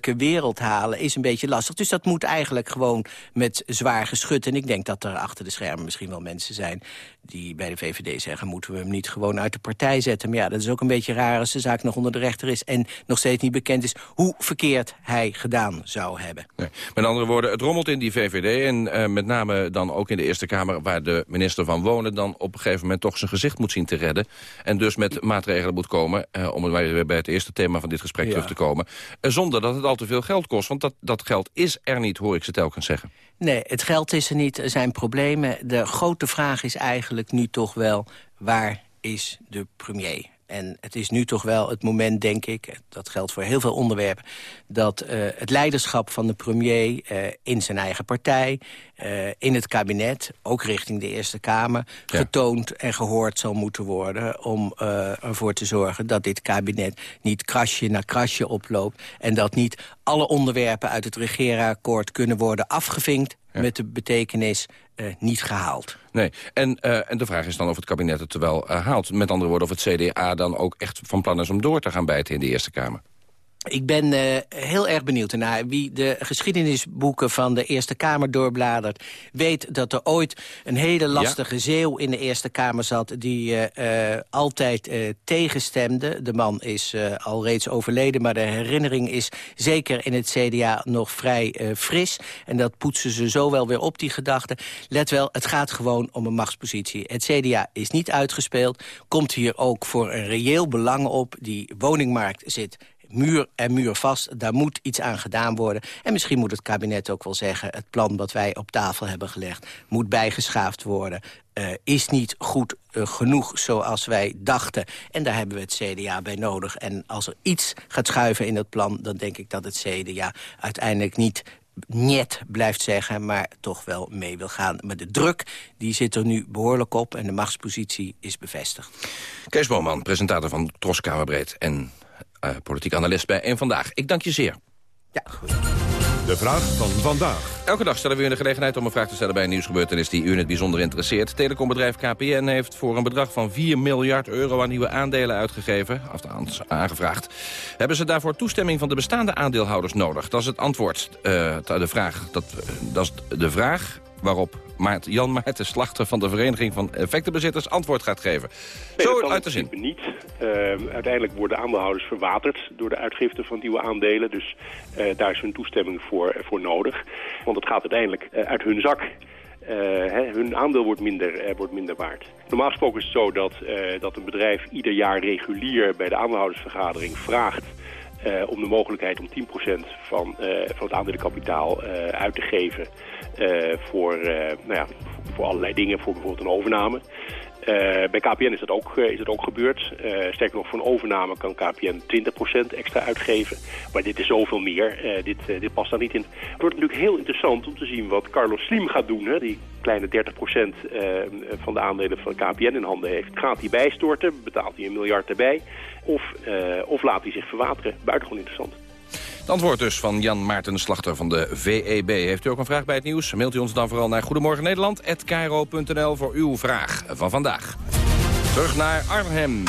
wereld halen is een beetje lastig. Dus dat moet eigenlijk gewoon met zwaar geschut. En ik denk dat er achter de schermen misschien wel mensen zijn... die bij de VVD zeggen, moeten we hem niet gewoon uit de partij zetten. Maar ja, dat is ook een beetje raar als de zaak nog onder de rechter is... en nog steeds niet bekend is hoe verkeerd hij gedaan zou hebben. Nee. Met andere woorden, het rommelt in die VVD... en uh, met name dan ook in de Eerste Kamer... waar de minister van Wonen dan op een gegeven moment toch zijn gezicht moet zien te redden... en dus met maatregelen moet komen... Uh, om weer bij het eerste thema van dit gesprek ja. terug te komen... Uh, zonder dat het al te veel geld kost. Want dat, dat geld is er niet, hoor ik ze telkens zeggen. Nee, het geld is er niet, er zijn problemen. De grote vraag is eigenlijk nu toch wel... waar is de premier? En het is nu toch wel het moment, denk ik... dat geldt voor heel veel onderwerpen... dat uh, het leiderschap van de premier uh, in zijn eigen partij... Uh, in het kabinet, ook richting de Eerste Kamer... Ja. getoond en gehoord zal moeten worden... om ervoor te zorgen dat dit kabinet niet krasje na krasje oploopt... en dat niet alle onderwerpen uit het regeerakkoord kunnen worden afgevinkt... Ja. met de betekenis niet gehaald. Nee, en, uh, en de vraag is dan of het kabinet het wel uh, haalt. Met andere woorden, of het CDA dan ook echt van plan is om door te gaan bijten in de Eerste Kamer. Ik ben uh, heel erg benieuwd naar wie de geschiedenisboeken van de Eerste Kamer doorbladert. Weet dat er ooit een hele lastige ja? zeeuw in de Eerste Kamer zat... die uh, uh, altijd tegenstemde. De man is al reeds overleden, maar de herinnering is zeker in het CDA nog vrij fris. En dat poetsen ze zo wel weer op, die gedachte. Let wel, het gaat gewoon om een machtspositie. Het CDA is niet uitgespeeld, komt hier ook voor een reëel belang op. Die woningmarkt zit muur en muur vast. Daar moet iets aan gedaan worden. En misschien moet het kabinet ook wel zeggen... het plan wat wij op tafel hebben gelegd moet bijgeschaafd worden. Uh, is niet goed uh, genoeg zoals wij dachten. En daar hebben we het CDA bij nodig. En als er iets gaat schuiven in het plan... dan denk ik dat het CDA uiteindelijk niet net blijft zeggen, maar toch wel mee wil gaan. Maar de druk die zit er nu behoorlijk op en de machtspositie is bevestigd. Kees Boman, presentator van Tros Kamerbreed en politiek analist bij En Vandaag. Ik dank je zeer. Ja, goed. De vraag van vandaag. Elke dag stellen we u de gelegenheid om een vraag te stellen bij een nieuwsgebeurtenis die u in het bijzonder interesseert. Telecombedrijf KPN heeft voor een bedrag van 4 miljard euro aan nieuwe aandelen uitgegeven, althans aangevraagd. Hebben ze daarvoor toestemming van de bestaande aandeelhouders nodig? Dat is het antwoord. Uh, de vraag, dat, dat is de vraag waarop Maart, Jan Maarten Slachter van de Vereniging van Effectenbezitters antwoord gaat geven. Nee, Zo uit te zien. niet. Uh, uiteindelijk worden aandeelhouders verwaterd door de uitgifte van nieuwe aandelen. Dus uh, daar is hun toestemming voor, voor nodig. Want het gaat uiteindelijk uh, uit hun zak. He, hun aandeel wordt minder, wordt minder waard. Normaal gesproken is het zo dat, dat een bedrijf ieder jaar regulier bij de aandeelhoudersvergadering vraagt uh, om de mogelijkheid om 10% van, uh, van het aandelenkapitaal uh, uit te geven voor, nou ja, voor allerlei dingen, voor bijvoorbeeld een overname. Bij KPN is dat ook, is dat ook gebeurd. Sterker nog, voor een overname kan KPN 20% extra uitgeven. Maar dit is zoveel meer. dit, dit past daar niet in. Het wordt natuurlijk heel interessant om te zien wat Carlos Slim gaat doen. Hè? Die kleine 30% van de aandelen van KPN in handen heeft. Gaat hij bijstorten? Betaalt hij een miljard erbij? Of, of laat hij zich verwateren? Buitengewoon interessant. Het antwoord dus van Jan Maarten Slachter van de VEB. Heeft u ook een vraag bij het nieuws? Mailt u ons dan vooral naar Goedemorgen Nederland@kro.nl voor uw vraag van vandaag. Terug naar Arnhem.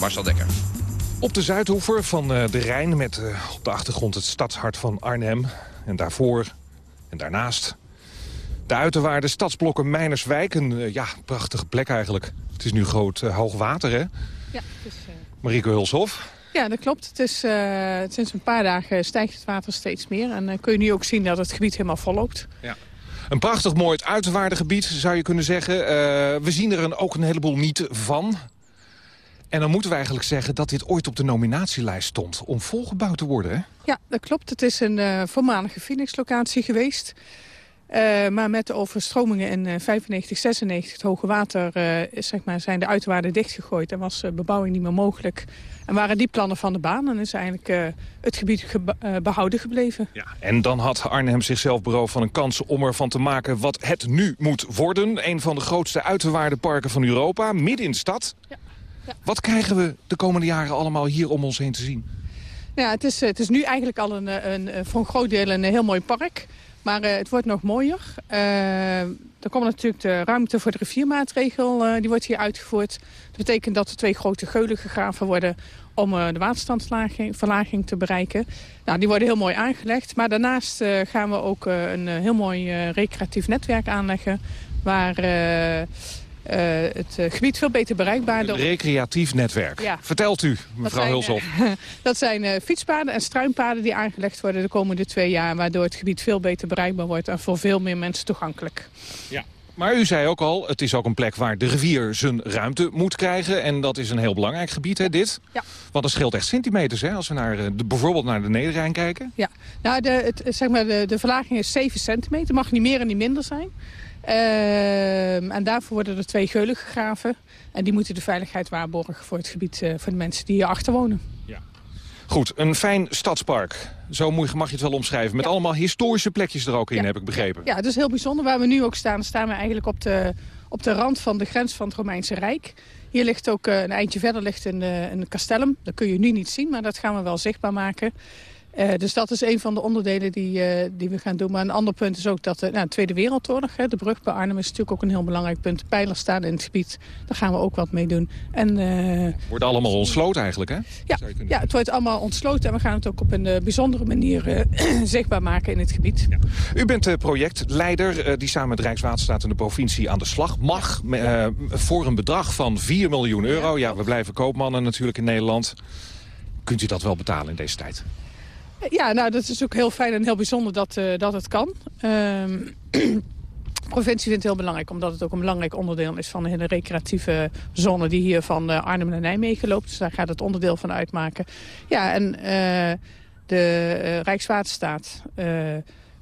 Marcel Dekker. Op de Zuidhoever van eh, de Rijn met eh, op de achtergrond het stadshart van Arnhem. En daarvoor en daarnaast de uiterwaarde stadsblokken Meinerswijk. Een eh, ja, prachtige plek eigenlijk. Het is nu groot hoog water, hè? Ja, het is, Marieke Hulshof. Ja, dat klopt. Het is, sinds een paar dagen stijgt het water steeds meer. En kun je nu ook zien dat het gebied helemaal volloopt. Ja. Een prachtig mooi uiterwaardegebied, zou je kunnen zeggen. we zien er een, ook een heleboel niet van. En dan moeten we eigenlijk zeggen dat dit ooit op de nominatielijst stond... om volgebouwd te worden, hè? Ja, dat klopt. Het is een uh, voormalige Phoenix-locatie geweest. Uh, maar met de overstromingen in uh, 95, 96, het hoge water... Is, zeg maar, zijn de uiterwaarden dichtgegooid en was bebouwing niet meer mogelijk. En waren die plannen van de baan en is eigenlijk het gebied behouden gebleven. Ja, en dan had Arnhem zichzelf beroofd van een kans om ervan te maken... wat het nu moet worden. Een van de grootste uiterwaardenparken van Europa, midden in de stad... Ja. Wat krijgen we de komende jaren allemaal hier om ons heen te zien? Ja, het, is, het is nu eigenlijk al een, een, voor een groot deel een heel mooi park. Maar uh, het wordt nog mooier. Uh, er komt natuurlijk de ruimte voor de riviermaatregel. Uh, die wordt hier uitgevoerd. Dat betekent dat er twee grote geulen gegraven worden... om de waterstandverlaging te bereiken. Nou, die worden heel mooi aangelegd. Maar daarnaast gaan we ook een heel mooi recreatief netwerk aanleggen... waar het uh, gebied veel beter bereikbaar. Een recreatief netwerk. Ja. Vertelt u, mevrouw Hulshoff. Uh, dat zijn fietspaden en struinpaden die aangelegd worden de komende twee jaar... waardoor het gebied veel beter bereikbaar wordt en voor veel meer mensen toegankelijk. Ja. Maar u zei ook al, het is ook een plek waar de rivier zijn ruimte moet krijgen. En dat is een heel belangrijk gebied, hè, dit? Ja. Want dat scheelt echt centimeters, hè, als we naar, de, bijvoorbeeld naar de Nederrijn kijken. Ja, nou, de, het, zeg maar, de, de verlaging is 7 centimeter. Mag niet meer en niet minder zijn. Uh, en daarvoor worden er twee geulen gegraven. En die moeten de veiligheid waarborgen voor het gebied uh, voor de mensen die hierachter wonen. Ja. Goed, een fijn stadspark. Zo mag je het wel omschrijven. Met allemaal historische plekjes er ook in, heb ik begrepen. Ja, het is heel bijzonder. Waar we nu ook staan, staan we eigenlijk op de, op de rand van de grens van het Romeinse Rijk. Hier ligt ook uh, een eindje verder ligt een, uh, een castellum. Dat kun je nu niet zien, maar dat gaan we wel zichtbaar maken. Uh, dus dat is een van de onderdelen die, uh, die we gaan doen. Maar een ander punt is ook dat de nou, Tweede Wereldoorlog... Hè, de brug bij Arnhem is natuurlijk ook een heel belangrijk punt. Pijlers staan in het gebied. Daar gaan we ook wat mee doen. En, uh, wordt allemaal ontsloten eigenlijk, hè? Ja, ja, het wordt allemaal ontsloten. En we gaan het ook op een bijzondere manier zichtbaar maken in het gebied. Ja. U bent de projectleider die samen met Rijkswaterstaat en de provincie aan de slag mag. voor een bedrag van 4 miljoen euro. Ja, we blijven koopmannen natuurlijk in Nederland. Kunt u dat wel betalen in deze tijd? Ja, nou, dat is ook heel fijn en heel bijzonder dat, uh, dat het kan. Uh, de provincie vindt het heel belangrijk, omdat het ook een belangrijk onderdeel is van de hele recreatieve zone die hier van uh, Arnhem naar Nijmegen loopt. Dus daar gaat het onderdeel van uitmaken. Ja, en uh, de Rijkswaterstaat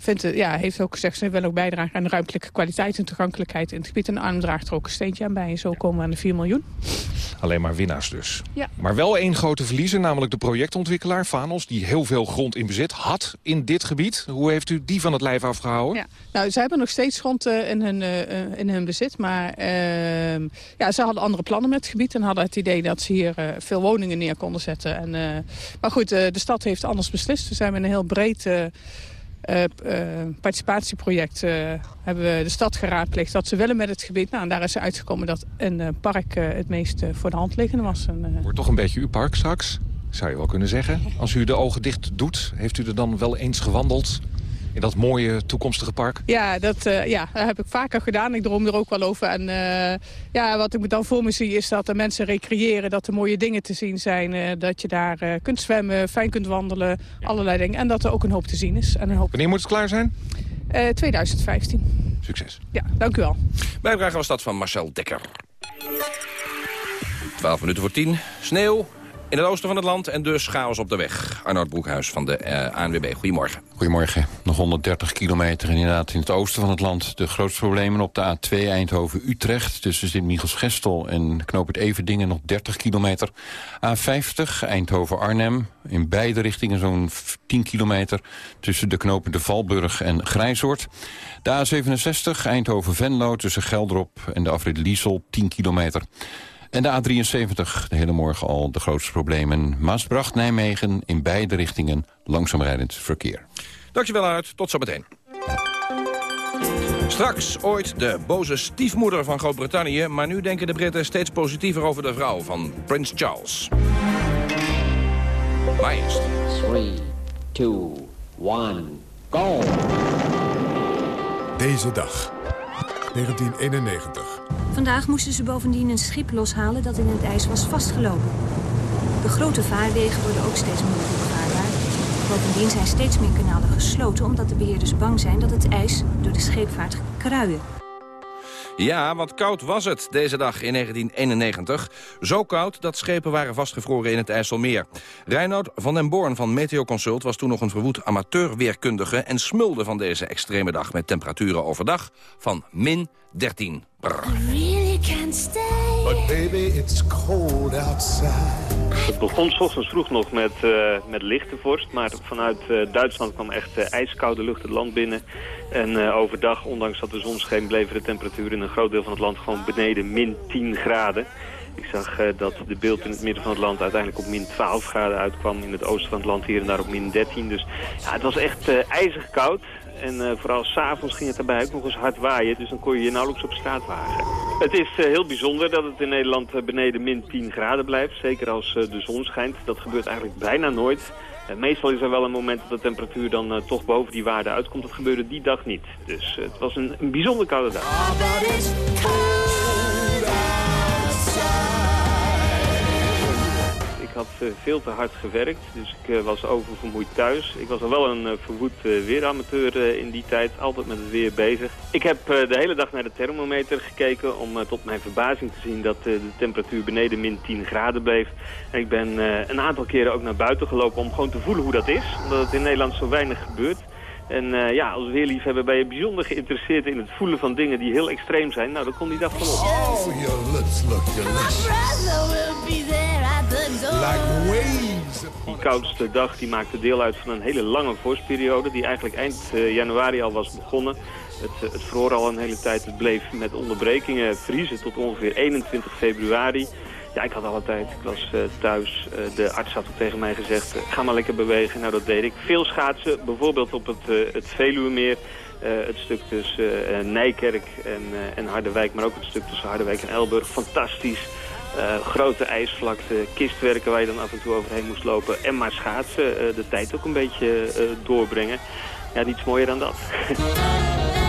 vindt, ja, heeft ook gezegd... ze willen ook bijdragen aan de ruimtelijke kwaliteit en toegankelijkheid in het gebied. En Arnhem draagt er ook een steentje aan bij. En zo komen we aan de 4 miljoen. Alleen maar winnaars dus. Ja. Maar wel één grote verliezer, namelijk de projectontwikkelaar Vanos... die heel veel grond in bezit had in dit gebied. Hoe heeft u die van het lijf afgehouden? Ja. Nou, ze hebben nog steeds grond uh, in, hun, uh, in hun bezit. Maar uh, ja, ze hadden andere plannen met het gebied... en hadden het idee dat ze hier veel woningen neer konden zetten. En, maar goed, de stad heeft anders beslist. We zijn met een heel breed uh, participatieproject uh, hebben we de stad geraadpleegd wat ze willen met het gebied. Nou, en daar is uitgekomen dat een park het meest voor de hand liggende was. En, Wordt toch een beetje uw park straks, zou je wel kunnen zeggen. Als u de ogen dicht doet, heeft u er dan wel eens gewandeld in dat mooie toekomstige park? Ja, dat, uh, ja, dat heb ik vaker gedaan. Ik droom er ook wel over. En uh, ja, wat ik me dan voor me zie is dat de mensen recreëren. Dat er mooie dingen te zien zijn. Uh, dat je daar kunt zwemmen, fijn kunt wandelen. Ja. Allerlei dingen. En dat er ook een hoop te zien is. En een hoop... Wanneer moet het klaar zijn? 2015. Succes. Ja, dank u wel. Bijdrage was dat van Marcel Dekker. 12 minuten voor 10. Sneeuw, in het oosten van het land en dus chaos op de weg. Arnoud Broekhuis van de uh, ANWB, goedemorgen. Goedemorgen. Nog 130 kilometer inderdaad in het oosten van het land. De grootste problemen op de A2 Eindhoven-Utrecht... tussen Sint-Michels-Gestel en Knoopert Everdingen nog 30 kilometer. A50 Eindhoven-Arnhem, in beide richtingen zo'n 10 kilometer... tussen de knopen de Valburg en Grijzoord. De A67 Eindhoven-Venlo tussen Gelderop en de afrit Liesel 10 kilometer. En de A73, de hele morgen al de grootste problemen. Maasbracht, Nijmegen, in beide richtingen langzaam rijdend verkeer. Dankjewel uit, tot zometeen. Straks ooit de boze stiefmoeder van Groot-Brittannië... maar nu denken de Britten steeds positiever over de vrouw van Prins Charles. Maar eerst... 3, 2, 1, go! Deze dag, 1991. Vandaag moesten ze bovendien een schip loshalen dat in het ijs was vastgelopen. De grote vaarwegen worden ook steeds moeilijker bevaarbaar. Bovendien zijn steeds meer kanalen gesloten omdat de beheerders bang zijn dat het ijs door de scheepvaart kruien. Ja, wat koud was het deze dag in 1991. Zo koud dat schepen waren vastgevroren in het IJsselmeer. Reinoud van den Born van Meteoconsult was toen nog een verwoed amateurweerkundige... en smulde van deze extreme dag met temperaturen overdag van min 13. Stay. But baby, it's cold outside. Het begon s ochtends vroeg nog met, uh, met lichte vorst, maar vanuit uh, Duitsland kwam echt uh, ijskoude lucht het land binnen. En overdag, ondanks dat de zon scheen, bleven de temperaturen in een groot deel van het land gewoon beneden min 10 graden. Ik zag dat de beeld in het midden van het land uiteindelijk op min 12 graden uitkwam. In het oosten van het land hier en daar op min 13. Dus ja, het was echt ijzig koud. En uh, vooral s'avonds ging het daarbij ook nog eens hard waaien. Dus dan kon je je nauwelijks op straat wagen. Het is uh, heel bijzonder dat het in Nederland uh, beneden min 10 graden blijft. Zeker als de zon schijnt. Dat gebeurt eigenlijk bijna nooit. meestal is er wel een moment dat de temperatuur dan toch boven die waarde uitkomt. Dat gebeurde die dag niet. Dus het was een, een bijzonder koude dag. Had uh, veel te hard gewerkt, dus ik uh, was oververmoeid thuis. Ik was al wel een uh, verwoed weeramateur in die tijd, altijd met het weer bezig. Ik heb de hele dag naar de thermometer gekeken om tot mijn verbazing te zien dat de temperatuur beneden min 10 graden bleef. En ik ben een aantal keren ook naar buiten gelopen om gewoon te voelen hoe dat is, omdat het in Nederland zo weinig gebeurt. En uh, ja, als weerliefhebber ben je bijzonder geïnteresseerd in het voelen van dingen die heel extreem zijn. Nou, dan kon die dag van op. Oh, your lips look delicious. Like waves. Die koudste dag die maakte deel uit van een hele lange vorstperiode... die eigenlijk eind uh, januari al was begonnen. Het, uh, het vroor al een hele tijd. Het bleef met onderbrekingen vriezen tot ongeveer 21 februari. Ja, ik had alle tijd. Ik was uh, thuis. Uh, de arts had ook tegen mij gezegd, uh, ga maar lekker bewegen. Nou, dat deed ik. Veel schaatsen, bijvoorbeeld op het, het Veluwemeer. het stuk tussen Nijkerk en, en Harderwijk, maar ook het stuk tussen Harderwijk en Elburg. Fantastisch. grote ijsvlakte, kistwerken waar je dan af en toe overheen moest lopen. En maar schaatsen, de tijd ook een beetje doorbrengen. Ja, niets mooier dan dat.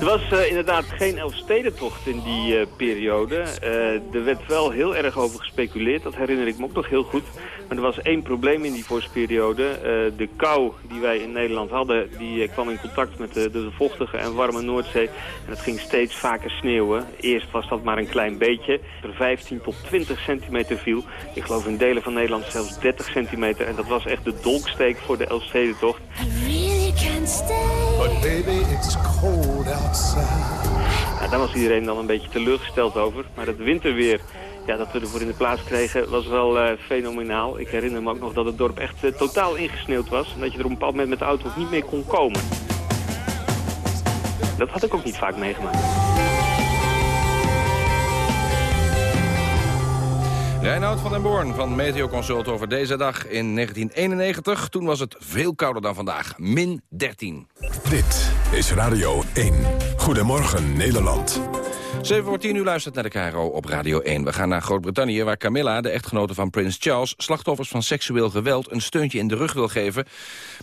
Er was uh, inderdaad geen Elfstedentocht in die uh, periode. Uh, er werd wel heel erg over gespeculeerd, dat herinner ik me ook nog heel goed. Maar er was één probleem in die vorstperiode. de kou die wij in Nederland hadden, die kwam in contact met de, de, vochtige en warme Noordzee. En het ging steeds vaker sneeuwen. Eerst was dat maar een klein beetje. Er 15 tot 20 centimeter viel. Ik geloof in delen van Nederland zelfs 30 centimeter. En dat was echt de dolksteek voor de Elfstedentocht. But baby, it's cold outside. Ja, daar was iedereen dan een beetje teleurgesteld over. Maar het winterweer ja, dat we ervoor in de plaats kregen was wel uh, fenomenaal. Ik herinner me ook nog dat het dorp echt uh, totaal ingesneeuwd was. En dat je er op een bepaald moment met de auto niet meer kon komen. Dat had ik ook niet vaak meegemaakt. Reinoud van den Born van Meteoconsult over deze dag in 1991. Toen was het veel kouder dan vandaag, min 13. Dit is Radio 1. Goedemorgen Nederland. 7 voor 10 u luistert naar de KRO op Radio 1. We gaan naar Groot-Brittannië, waar Camilla, de echtgenote van Prins Charles... slachtoffers van seksueel geweld een steuntje in de rug wil geven...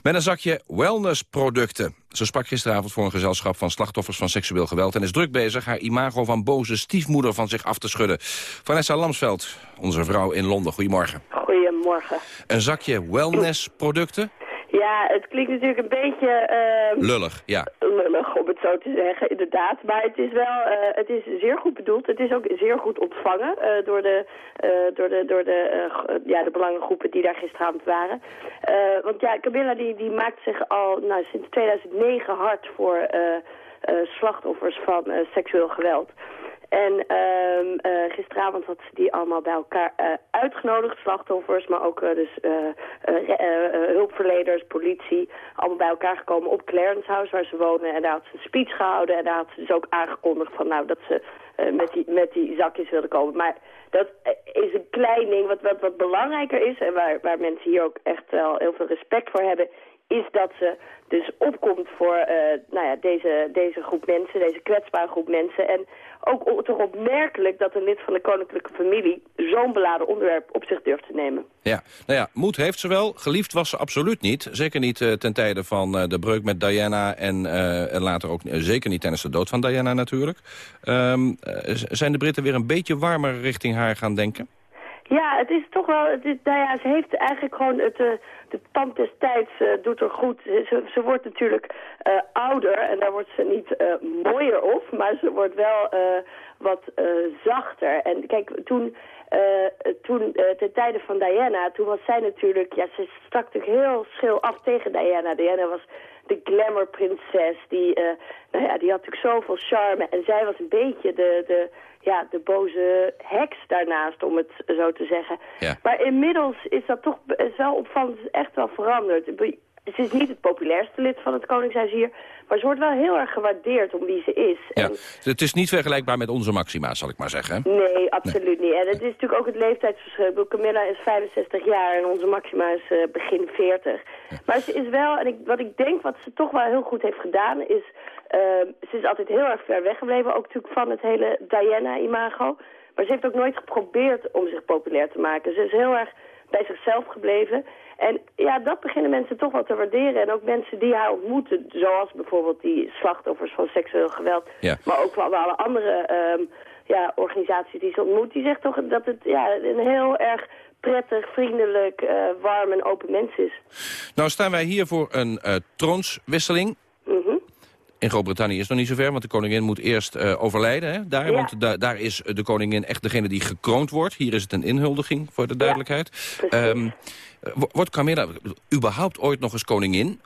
met een zakje wellnessproducten. Ze sprak gisteravond voor een gezelschap van slachtoffers van seksueel geweld... en is druk bezig haar imago van boze stiefmoeder van zich af te schudden. Vanessa Lamsveld, onze vrouw in Londen. Goedemorgen. Goedemorgen. Een zakje wellnessproducten? Ja, het klinkt natuurlijk een beetje... Uh, lullig, ja. Lullig, om het zo te zeggen, inderdaad. Maar het is wel, uh, het is zeer goed bedoeld. Het is ook zeer goed ontvangen uh, door de, door de, door de, ja, de belangengroepen die daar gisteravond waren. want ja, Camilla die, die maakt zich al nou, sinds 2009 hard voor slachtoffers van seksueel geweld. En ehm, eh, gisteravond had ze die allemaal bij elkaar eh, uitgenodigd, slachtoffers, maar ook eh, dus hulpverleners, politie, allemaal bij elkaar gekomen op Clarence House waar ze wonen. En daar had ze een speech gehouden en daar had ze dus ook aangekondigd van nou dat ze met, die, met die zakjes wilde komen. Maar dat is een klein ding wat, wat, wat belangrijker is en waar, waar mensen hier ook echt wel heel veel respect voor hebben, is dat ze dus opkomt voor nou ja, deze, deze groep mensen, deze kwetsbare groep mensen. En ook toch opmerkelijk dat een lid van de koninklijke familie zo'n beladen onderwerp op zich durft te nemen. Ja, nou ja, moed heeft ze wel. Geliefd was ze absoluut niet. Zeker niet eh, ten tijde van eh, de breuk met Diana... en, eh, later ook zeker niet tijdens de dood van Diana natuurlijk. Ehm, eh, zijn de Britten weer een beetje warmer richting haar gaan denken? Ja, het is toch wel, het is, nou ja, ze heeft eigenlijk gewoon het, de tand des tijds eh, doet er goed. Ze, ze, ze wordt natuurlijk eh, ouder en daar wordt ze niet eh, mooier op, maar ze wordt wel eh, wat eh, zachter. En kijk, toen, eh, toen eh, ten tijde van Diana, toen was zij natuurlijk, ja, ze stak natuurlijk heel schil af tegen Diana. Diana was de glamourprinses, die, eh, nou ja, die had natuurlijk zoveel charme en zij was een beetje de, de, ja, de boze heks daarnaast, om het zo te zeggen. Maar inmiddels is dat toch is wel opvallend, echt wel veranderd. Ze is niet het populairste lid van het Koningshuis hier, maar ze wordt wel heel erg gewaardeerd om wie ze is. Ja. Het is niet vergelijkbaar met onze Maxima, zal ik maar zeggen. Nee, absoluut niet. En het is natuurlijk ook het leeftijdsverschil. Camilla is 65 jaar en onze Maxima is eh, begin 40. Maar ze is wel, en ik, wat ik denk wat ze toch wel heel goed heeft gedaan, is... eh, ze is altijd heel erg ver weggebleven, ook natuurlijk van het hele Diana-imago. Maar ze heeft ook nooit geprobeerd om zich populair te maken. Ze is heel erg bij zichzelf gebleven. En ja, dat beginnen mensen toch wel te waarderen. En ook mensen die haar ontmoeten, zoals bijvoorbeeld die slachtoffers van seksueel geweld. Ja. Maar ook wel alle andere ehm, ja, organisaties die ze ontmoet. Die zegt toch dat het ja, een heel erg prettig, vriendelijk, eh, warm en open mens is. Nou staan wij hier voor een eh, troonswisseling. Mhm. In Groot-Brittannië is het nog niet zover, want de koningin moet eerst eh, overlijden. Hè, daar, Ja. Want da- daar is de koningin echt degene die gekroond wordt. Hier is het een inhuldiging, voor de duidelijkheid. Ehm, wordt Camilla überhaupt ooit nog eens koningin?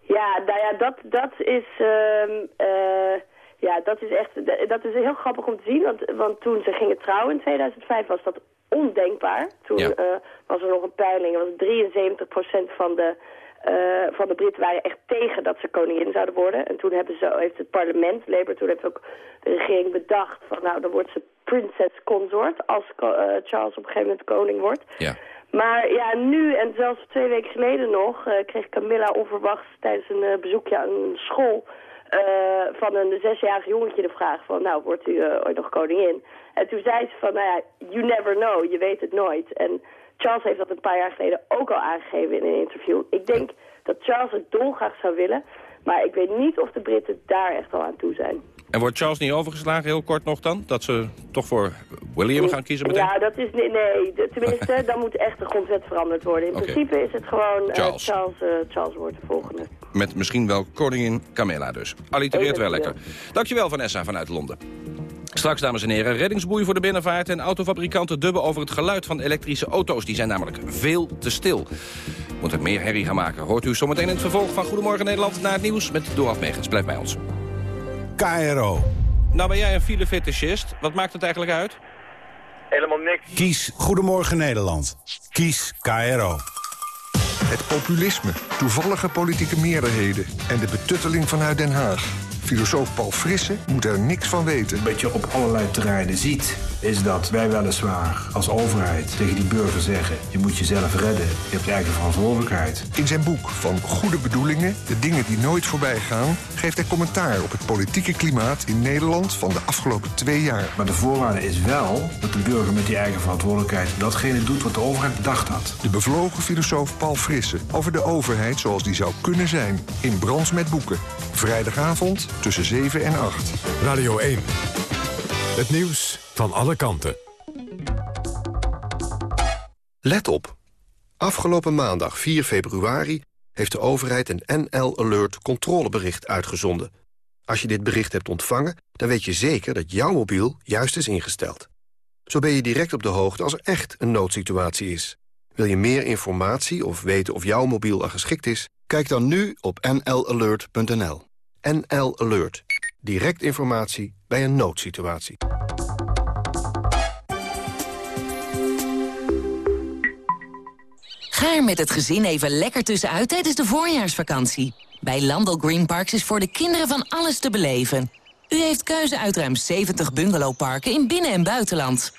Ja, nou ja, dat, dat is... ehm, eh, ja, dat is echt... Dat is heel grappig om te zien, want, want toen ze gingen trouwen in 2005 was dat ondenkbaar. Toen Ja. eh, was er nog een peiling, was 73% van de, eh, van de Britten waren echt tegen dat ze koningin zouden worden. En toen hebben ze, heeft het parlement, Labour, toen heeft ook de regering bedacht van nou, dan wordt ze princess consort als eh, Charles op een gegeven moment koning wordt. Ja. Maar ja, nu en zelfs twee weken geleden nog eh, kreeg Camilla onverwachts tijdens een bezoekje aan een school van een zesjarig jongetje de vraag van, nou, wordt u ooit nog koningin? En toen zei ze van, nou ja, you never know, je weet het nooit. En Charles heeft dat een paar jaar geleden ook al aangegeven in een interview. Ik denk dat Charles het dolgraag zou willen, maar ik weet niet of de Britten daar echt al aan toe zijn. En wordt Charles niet overgeslagen, heel kort nog dan? Dat ze toch voor William gaan kiezen meteen? Ja, dat is nee, nee tenminste, dan moet echt de grondwet veranderd worden. In principe is het gewoon eh, Charles. Charles, eh, Charles wordt de volgende. Met misschien wel koningin Camilla dus. Allitereert wel lekker. Dankjewel Vanessa vanuit Londen. Straks, dames en heren, reddingsboei voor de binnenvaart... en autofabrikanten dubben over het geluid van elektrische auto's. Die zijn namelijk veel te stil. Moet het meer herrie gaan maken. Hoort u zometeen in het vervolg van Goedemorgen Nederland... naar het nieuws met Doaf Megens. Blijf bij ons. KRO. Nou ben jij een filefetischist. Wat maakt het eigenlijk uit? Helemaal niks. Kies Goedemorgen Nederland. Kies KRO. Het populisme, toevallige politieke meerderheden en de betutteling vanuit Den Haag. Filosoof Paul Frisse moet er niks van weten. Wat je op allerlei terreinen ziet, is dat wij weliswaar als overheid tegen die burger zeggen... je moet jezelf redden, je hebt eigen verantwoordelijkheid. In zijn boek Van Goede Bedoelingen, de dingen die nooit voorbij gaan... geeft hij commentaar op het politieke klimaat in Nederland van de afgelopen twee jaar. Maar de voorwaarde is wel dat de burger met die eigen verantwoordelijkheid... datgene doet wat de overheid bedacht had. De bevlogen filosoof Paul Frisse over de overheid zoals die zou kunnen zijn. In Brands met Boeken. Vrijdagavond tussen 7 en 8. Radio 1. Het nieuws van alle kanten. Let op. Afgelopen maandag 4 februari heeft de overheid een NL Alert controlebericht uitgezonden. Als je dit bericht hebt ontvangen, dan weet je zeker dat jouw mobiel juist is ingesteld. Zo ben je direct op de hoogte als er echt een noodsituatie is. Wil je meer informatie of weten of jouw mobiel al geschikt is? Kijk dan nu op nlalert.nl. NL Alert. Direct informatie bij een noodsituatie. Ga er met het gezin even lekker tussenuit tijdens de voorjaarsvakantie. Bij Landel Green Parks is voor de kinderen van alles te beleven. U heeft keuze uit ruim 70 bungalowparken in binnen- en buitenland.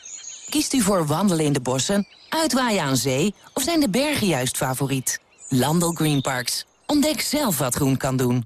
Kiest u voor wandelen in de bossen, uitwaaien aan zee... of zijn de bergen juist favoriet? Landel Green Parks. Ontdek zelf wat groen kan doen.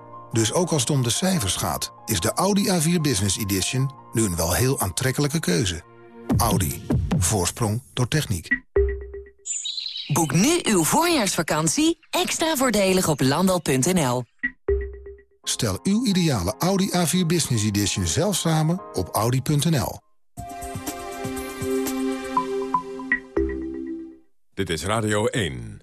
Dus ook als het om de cijfers gaat, is de Audi A4 Business Edition nu een wel heel aantrekkelijke keuze. Audi. Voorsprong door techniek. Boek nu uw voorjaarsvakantie extra voordelig op landal.nl. Stel uw ideale Audi A4 Business Edition zelf samen op audi.nl. Dit is Radio 1.